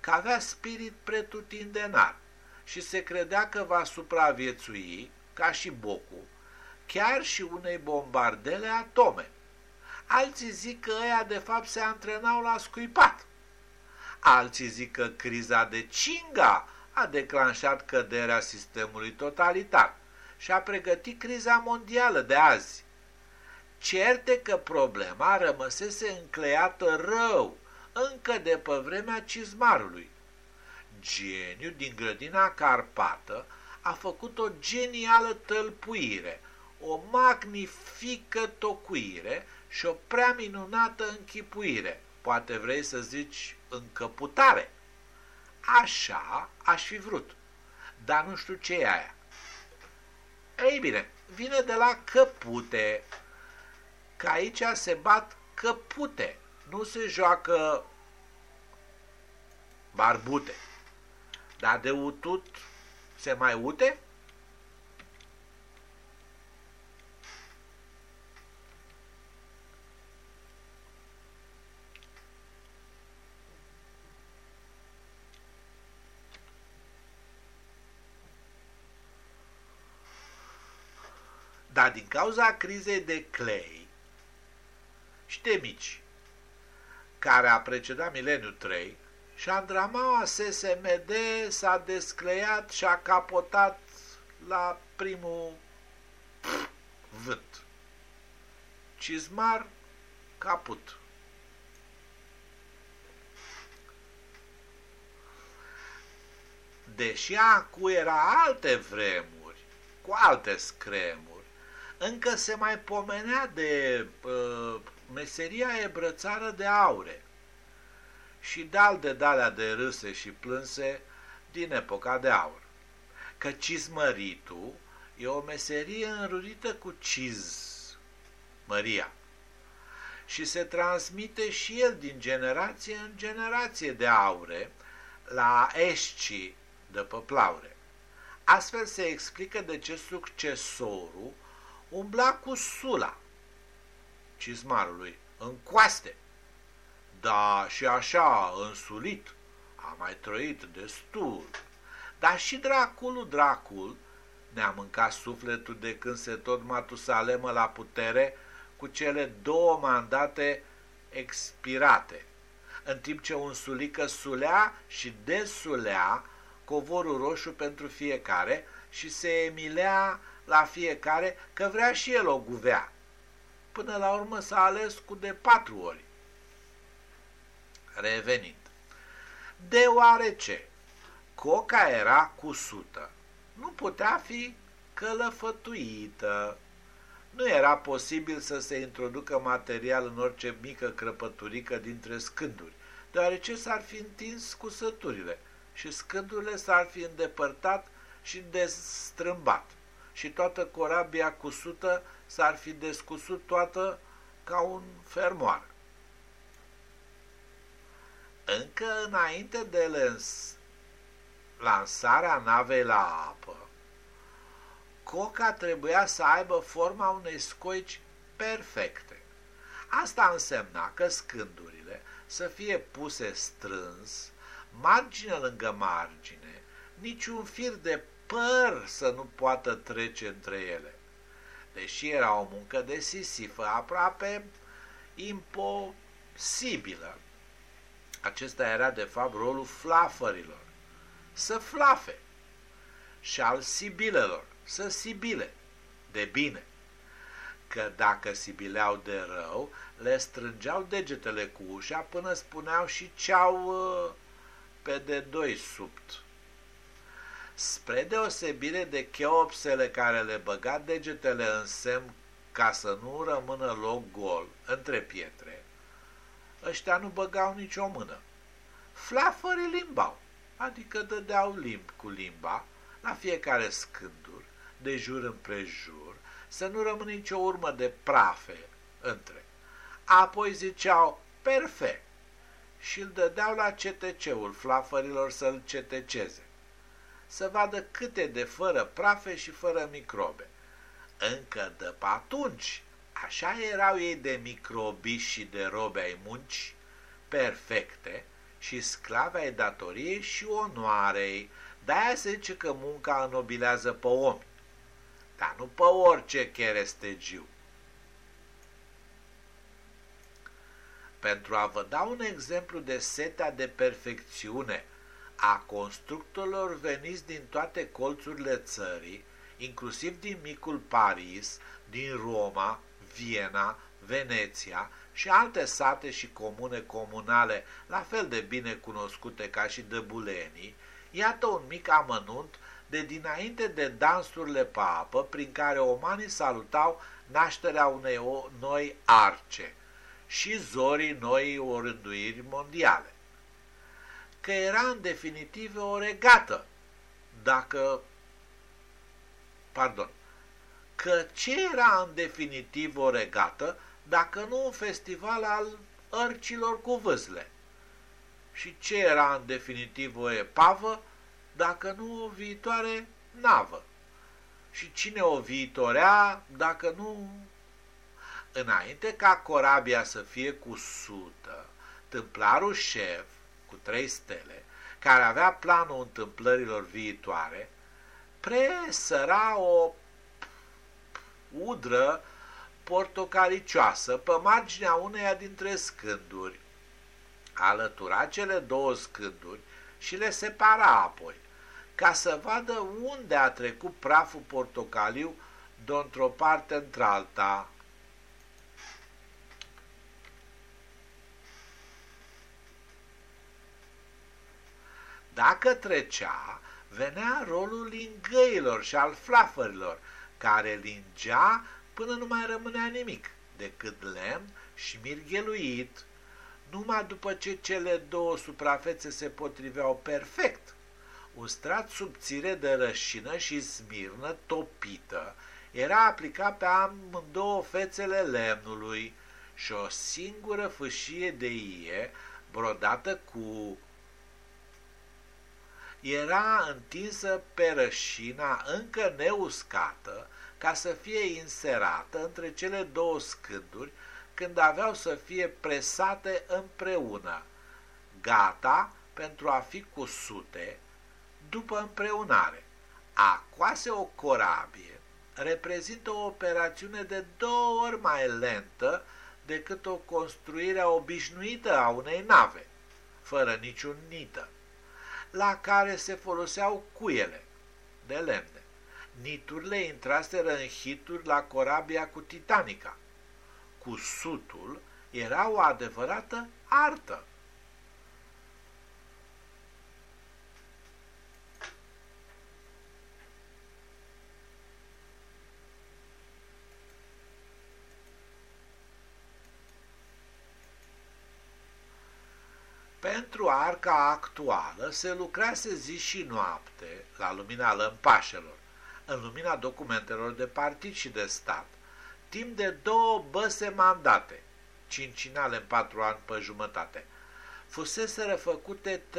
că avea spirit pretutindenar și se credea că va supraviețui, ca și Bocu, chiar și unei bombardele atome. Alții zic că ăia de fapt se antrenau la scuipat. Alții zic că criza de Cinga a declanșat căderea sistemului totalitar și a pregătit criza mondială de azi. Certe că problema rămăsese încleiată rău încă de pe vremea cizmarului geniu din grădina Carpată a făcut o genială tălpuire, o magnifică tocuire și o prea minunată închipuire, poate vrei să zici încăputare. Așa aș fi vrut, dar nu știu ce e aia. Ei bine, vine de la căpute, că aici se bat căpute, nu se joacă barbute. Dar de utut se mai ute? Dar din cauza crizei de clei și de mici, care a precedat mileniul 3, și Andramaua SSMD s-a descleiat și a capotat la primul vânt. Cizmar caput. Deși acu era alte vremuri, cu alte scremuri, încă se mai pomenea de uh, meseria ebrățară de aure și dal de dalea de râse și plânse din epoca de aur. Că cizmăritul e o meserie înrurită cu ciz, Maria, și se transmite și el din generație în generație de aure la esci de pe plaure. Astfel se explică de ce succesorul umbla cu sula cizmarului în coaste. Da, și așa, însulit, a mai trăit destul. Dar și draculul, dracul, ne-a mâncat sufletul de când se tot Matusalemă la putere cu cele două mandate expirate, în timp ce un sulică sulea și desulea covorul roșu pentru fiecare și se emilea la fiecare că vrea și el o guvea până la urmă s-a ales cu de patru ori. Revenind. Deoarece coca era cusută, nu putea fi călăfătuită. Nu era posibil să se introducă material în orice mică crăpăturică dintre scânduri, deoarece s-ar fi întins cu săturile și scândurile s-ar fi îndepărtat și destrâmbat și toată corabia cusută s-ar fi descusut toată ca un fermoar. Încă înainte de lens, lansarea navei la apă, coca trebuia să aibă forma unei scoici perfecte. Asta însemna că scândurile să fie puse strâns, margine lângă margine, niciun fir de păr să nu poată trece între ele. Deși era o muncă de sisifă, aproape imposibilă. Acesta era de fapt rolul flafărilor, să flafe, și al sibilelor, să sibile, de bine. Că dacă sibileau de rău, le strângeau degetele cu ușa până spuneau și ceau uh, pe de doi subt spre deosebire de cheopsele care le băga degetele în semn ca să nu rămână loc gol între pietre, ăștia nu băgau nicio mână. Flafării limbau, adică dădeau limb cu limba la fiecare scândur, de jur împrejur, să nu rămână nicio urmă de prafe între. Apoi ziceau perfect și îl dădeau la CTC-ul flafărilor să-l ceteceze să vadă câte de fără prafe și fără microbe. Încă de pe atunci, așa erau ei de microbi și de robe ai munci, perfecte și sclave ai datoriei și onoarei. De-aia se zice că munca înobilează pe om, dar nu pe orice cherestegiu. Pentru a vă da un exemplu de setea de perfecțiune a constructorilor veniți din toate colțurile țării, inclusiv din micul Paris, din Roma, Viena, Veneția și alte sate și comune comunale la fel de bine cunoscute ca și dăbulenii, iată un mic amănunt de dinainte de dansurile pe apă prin care omanii salutau nașterea unei noi arce și zorii noii orânduiri mondiale că era în definitiv o regată, dacă, pardon, că ce era în definitiv o regată dacă nu un festival alărcilor cu vâzle? Și ce era în definitiv o epavă dacă nu o viitoare navă? Și cine o viitorea dacă nu... Înainte ca corabia să fie cu sută, tâmplarul șef cu trei stele, care avea planul întâmplărilor viitoare, presăra o udră portocalicioasă pe marginea uneia dintre scânduri, alătura cele două scânduri și le separa apoi, ca să vadă unde a trecut praful portocaliu de într-o parte într-alta Dacă trecea, venea rolul lingăilor și al flafărilor, care lingea până nu mai rămânea nimic decât lemn și mirgheluit, numai după ce cele două suprafețe se potriveau perfect. Un strat subțire de rășină și smirnă topită era aplicat pe amândouă fețele lemnului și o singură fâșie de ie brodată cu era întinsă pe rășina încă neuscată ca să fie inserată între cele două scânduri când aveau să fie presate împreună, gata pentru a fi cusute după împreunare. A coase o corabie reprezintă o operațiune de două ori mai lentă decât o construire obișnuită a unei nave, fără niciun nită la care se foloseau cuiele de lemne. Niturile intraseră în hituri la corabia cu Titanica. cusutul era o adevărată artă. Pentru arca actuală se lucrase zi și noapte la lumina lămpașelor, în lumina documentelor de partid și de stat, timp de două băse mandate, cincinale în patru ani pe jumătate. Fusese refăcute 37.191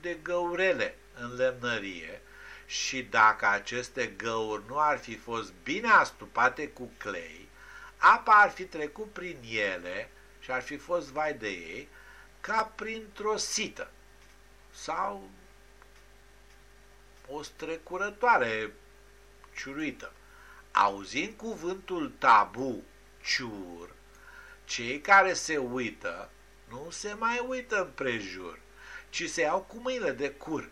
de găurele în lemnărie și dacă aceste găuri nu ar fi fost bine astupate cu clei, apa ar fi trecut prin ele și ar fi fost vai de ei ca printr-o sită sau o strecurătoare ciuruită. Auzind cuvântul tabu, ciur, cei care se uită nu se mai uită în prejur, ci se iau cu mâinile de cur.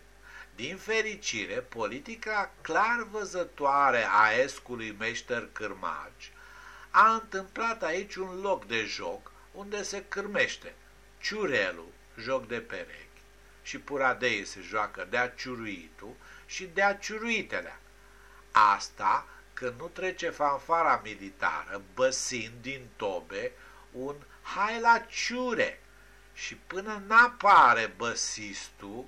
Din fericire, politica clar văzătoare a escului meșter Cârmagi a întâmplat aici un loc de joc unde se cârmește. Ciurelul, joc de perechi, și puradeii se joacă de-a ciuruitul și de-a ciuruitelea. Asta când nu trece fanfara militară, băsind din tobe un hai la ciure și până n-apare băsistul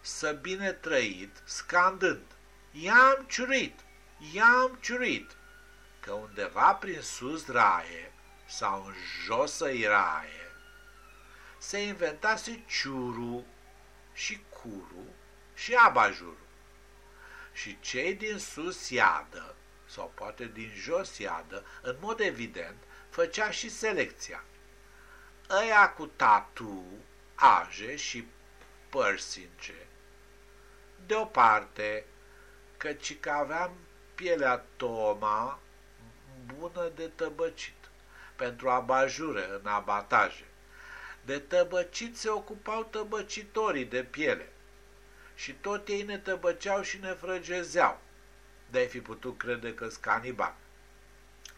să bine trăit, scandând, i-am ciurit, i-am ciurit, că undeva prin sus raie sau în jos să-i raie, se inventase ciuru și curu și abajurul. Și cei din sus iadă, sau poate din jos iadă, în mod evident, făcea și selecția. Ăia cu tatu, aje și părsince, de o parte, căci că aveam pielea toma bună de tăbăcit, pentru abajure în abataje. De tăbăcit se ocupau tăbăcitorii de piele și tot ei ne tăbăceau și ne frăgezeau. De-ai fi putut crede că-s canibali.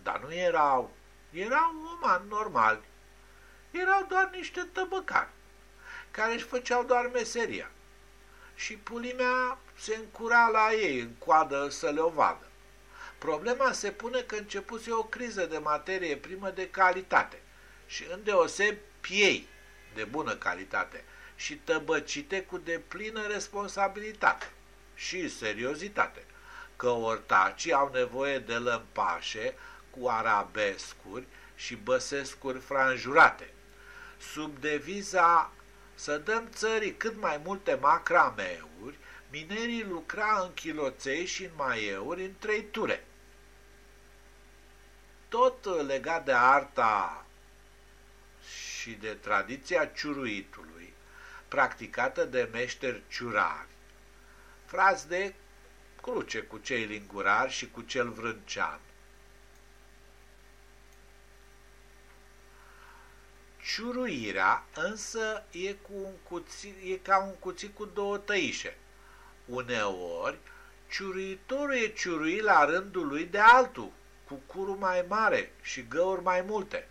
Dar nu erau, erau umani normali. Erau doar niște tăbăcari, care își făceau doar meseria. Și pulimea se încura la ei în coadă să le o vadă. Problema se pune că începuse o criză de materie primă de calitate și îndeoseb piei de bună calitate și tăbăcite cu deplină responsabilitate și seriozitate, că ortacii au nevoie de lămpașe cu arabescuri și băsescuri franjurate, sub deviza să dăm țării cât mai multe macrameuri, minerii lucra în chiloței și în maieuri în trei ture. Tot legat de arta și de tradiția ciuruitului, practicată de meșteri ciurari, frați de cruce cu cei lingurari și cu cel vrâncean. Ciuruirea însă e, cu un cuțit, e ca un cuțit cu două tăișe. Uneori, ciuruitorul e ciuruit la rândul lui de altul, cu curul mai mare și găuri mai multe.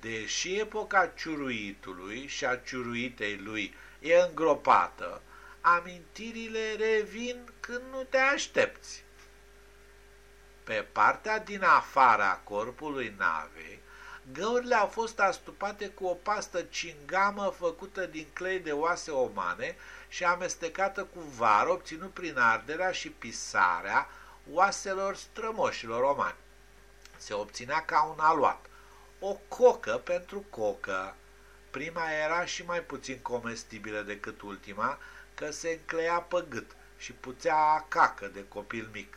Deși epoca ciuruitului și a ciuruitei lui e îngropată, amintirile revin când nu te aștepți. Pe partea din afara corpului navei, găurile au fost astupate cu o pastă cingamă făcută din clei de oase omane și amestecată cu var obținut prin arderea și pisarea oaselor strămoșilor romani. Se obținea ca un aluat. O cocă pentru cocă. Prima era și mai puțin comestibilă decât ultima, că se încleia pe gât și puțea cacă de copil mic.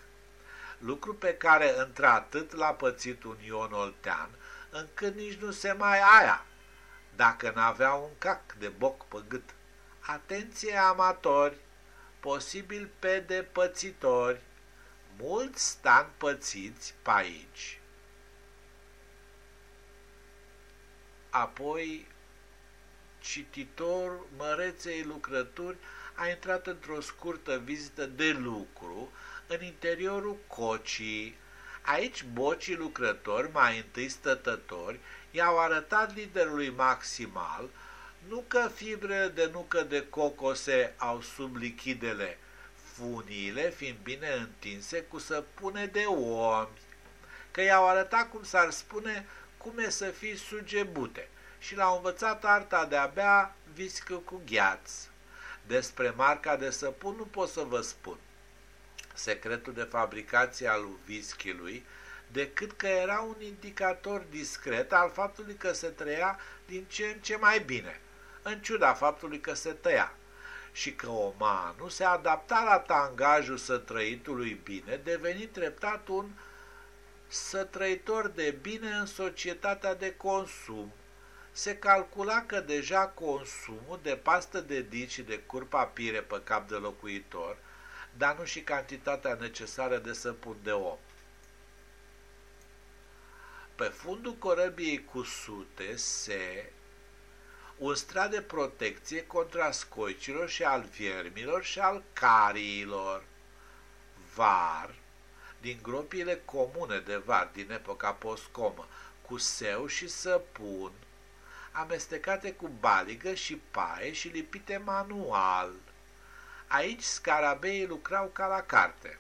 Lucru pe care într-atât l-a pățit un Ion Oltean, încât nici nu se mai aia, dacă n-avea un cac de boc pe gât. Atenție amatori, posibil pedepățitori, mulți stan pățiți pe aici. Apoi, cititor măreței lucrături a intrat într-o scurtă vizită de lucru în interiorul cocii. Aici bocii lucrători, mai întâi stătători, i-au arătat liderului maximal nu că fibrele de nucă de cocose au sub lichidele, funiile fiind bine întinse cu săpune de omi, că i-au arătat cum s-ar spune cum e să fii sugebute. Și l-au învățat arta de abia viscă cu gheaț. Despre marca de săpun nu pot să vă spun. Secretul de fabricație al whisky-lui, decât că era un indicator discret al faptului că se trăia din ce în ce mai bine, în ciuda faptului că se tăia, și că omanul se adapta la tangajul sătrăitului bine, devenit treptat un sătrăitor de bine în societatea de consum. Se calcula că deja consumul de pastă de dici și de curpapire pe cap de locuitor – dar nu și cantitatea necesară de săpun de om. Pe fundul corăbiei cu sute se un strat de protecție contra scoicilor și al viermilor și al cariilor. Var, din gropile comune de var din epoca postcomă, cu seu și săpun, amestecate cu baligă și paie și lipite manual – Aici scarabeii lucrau ca la carte.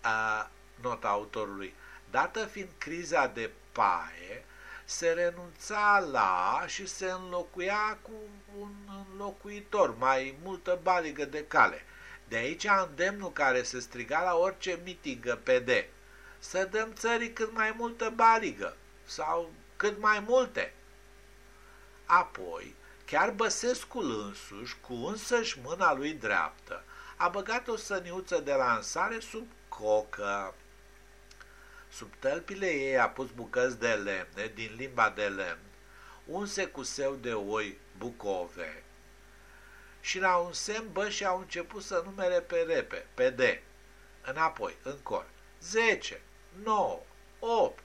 A, nota autorului. Dată fiind criza de paie, se renunța la și se înlocuia cu un înlocuitor, mai multă baligă de cale. De aici îndemnul care se striga la orice mitingă PD. Să dăm țării cât mai multă baligă sau cât mai multe. Apoi, Chiar Băsescul însuși, cu însăși mâna lui dreaptă, a băgat o săniuță de lansare sub cocă. Sub tălpile ei a pus bucăți de lemne din limba de lemn, unse cu seu de oi bucove. Și la un semn bășii au început să numere pe repe, pe D, înapoi, în cor. 10, 9, 8,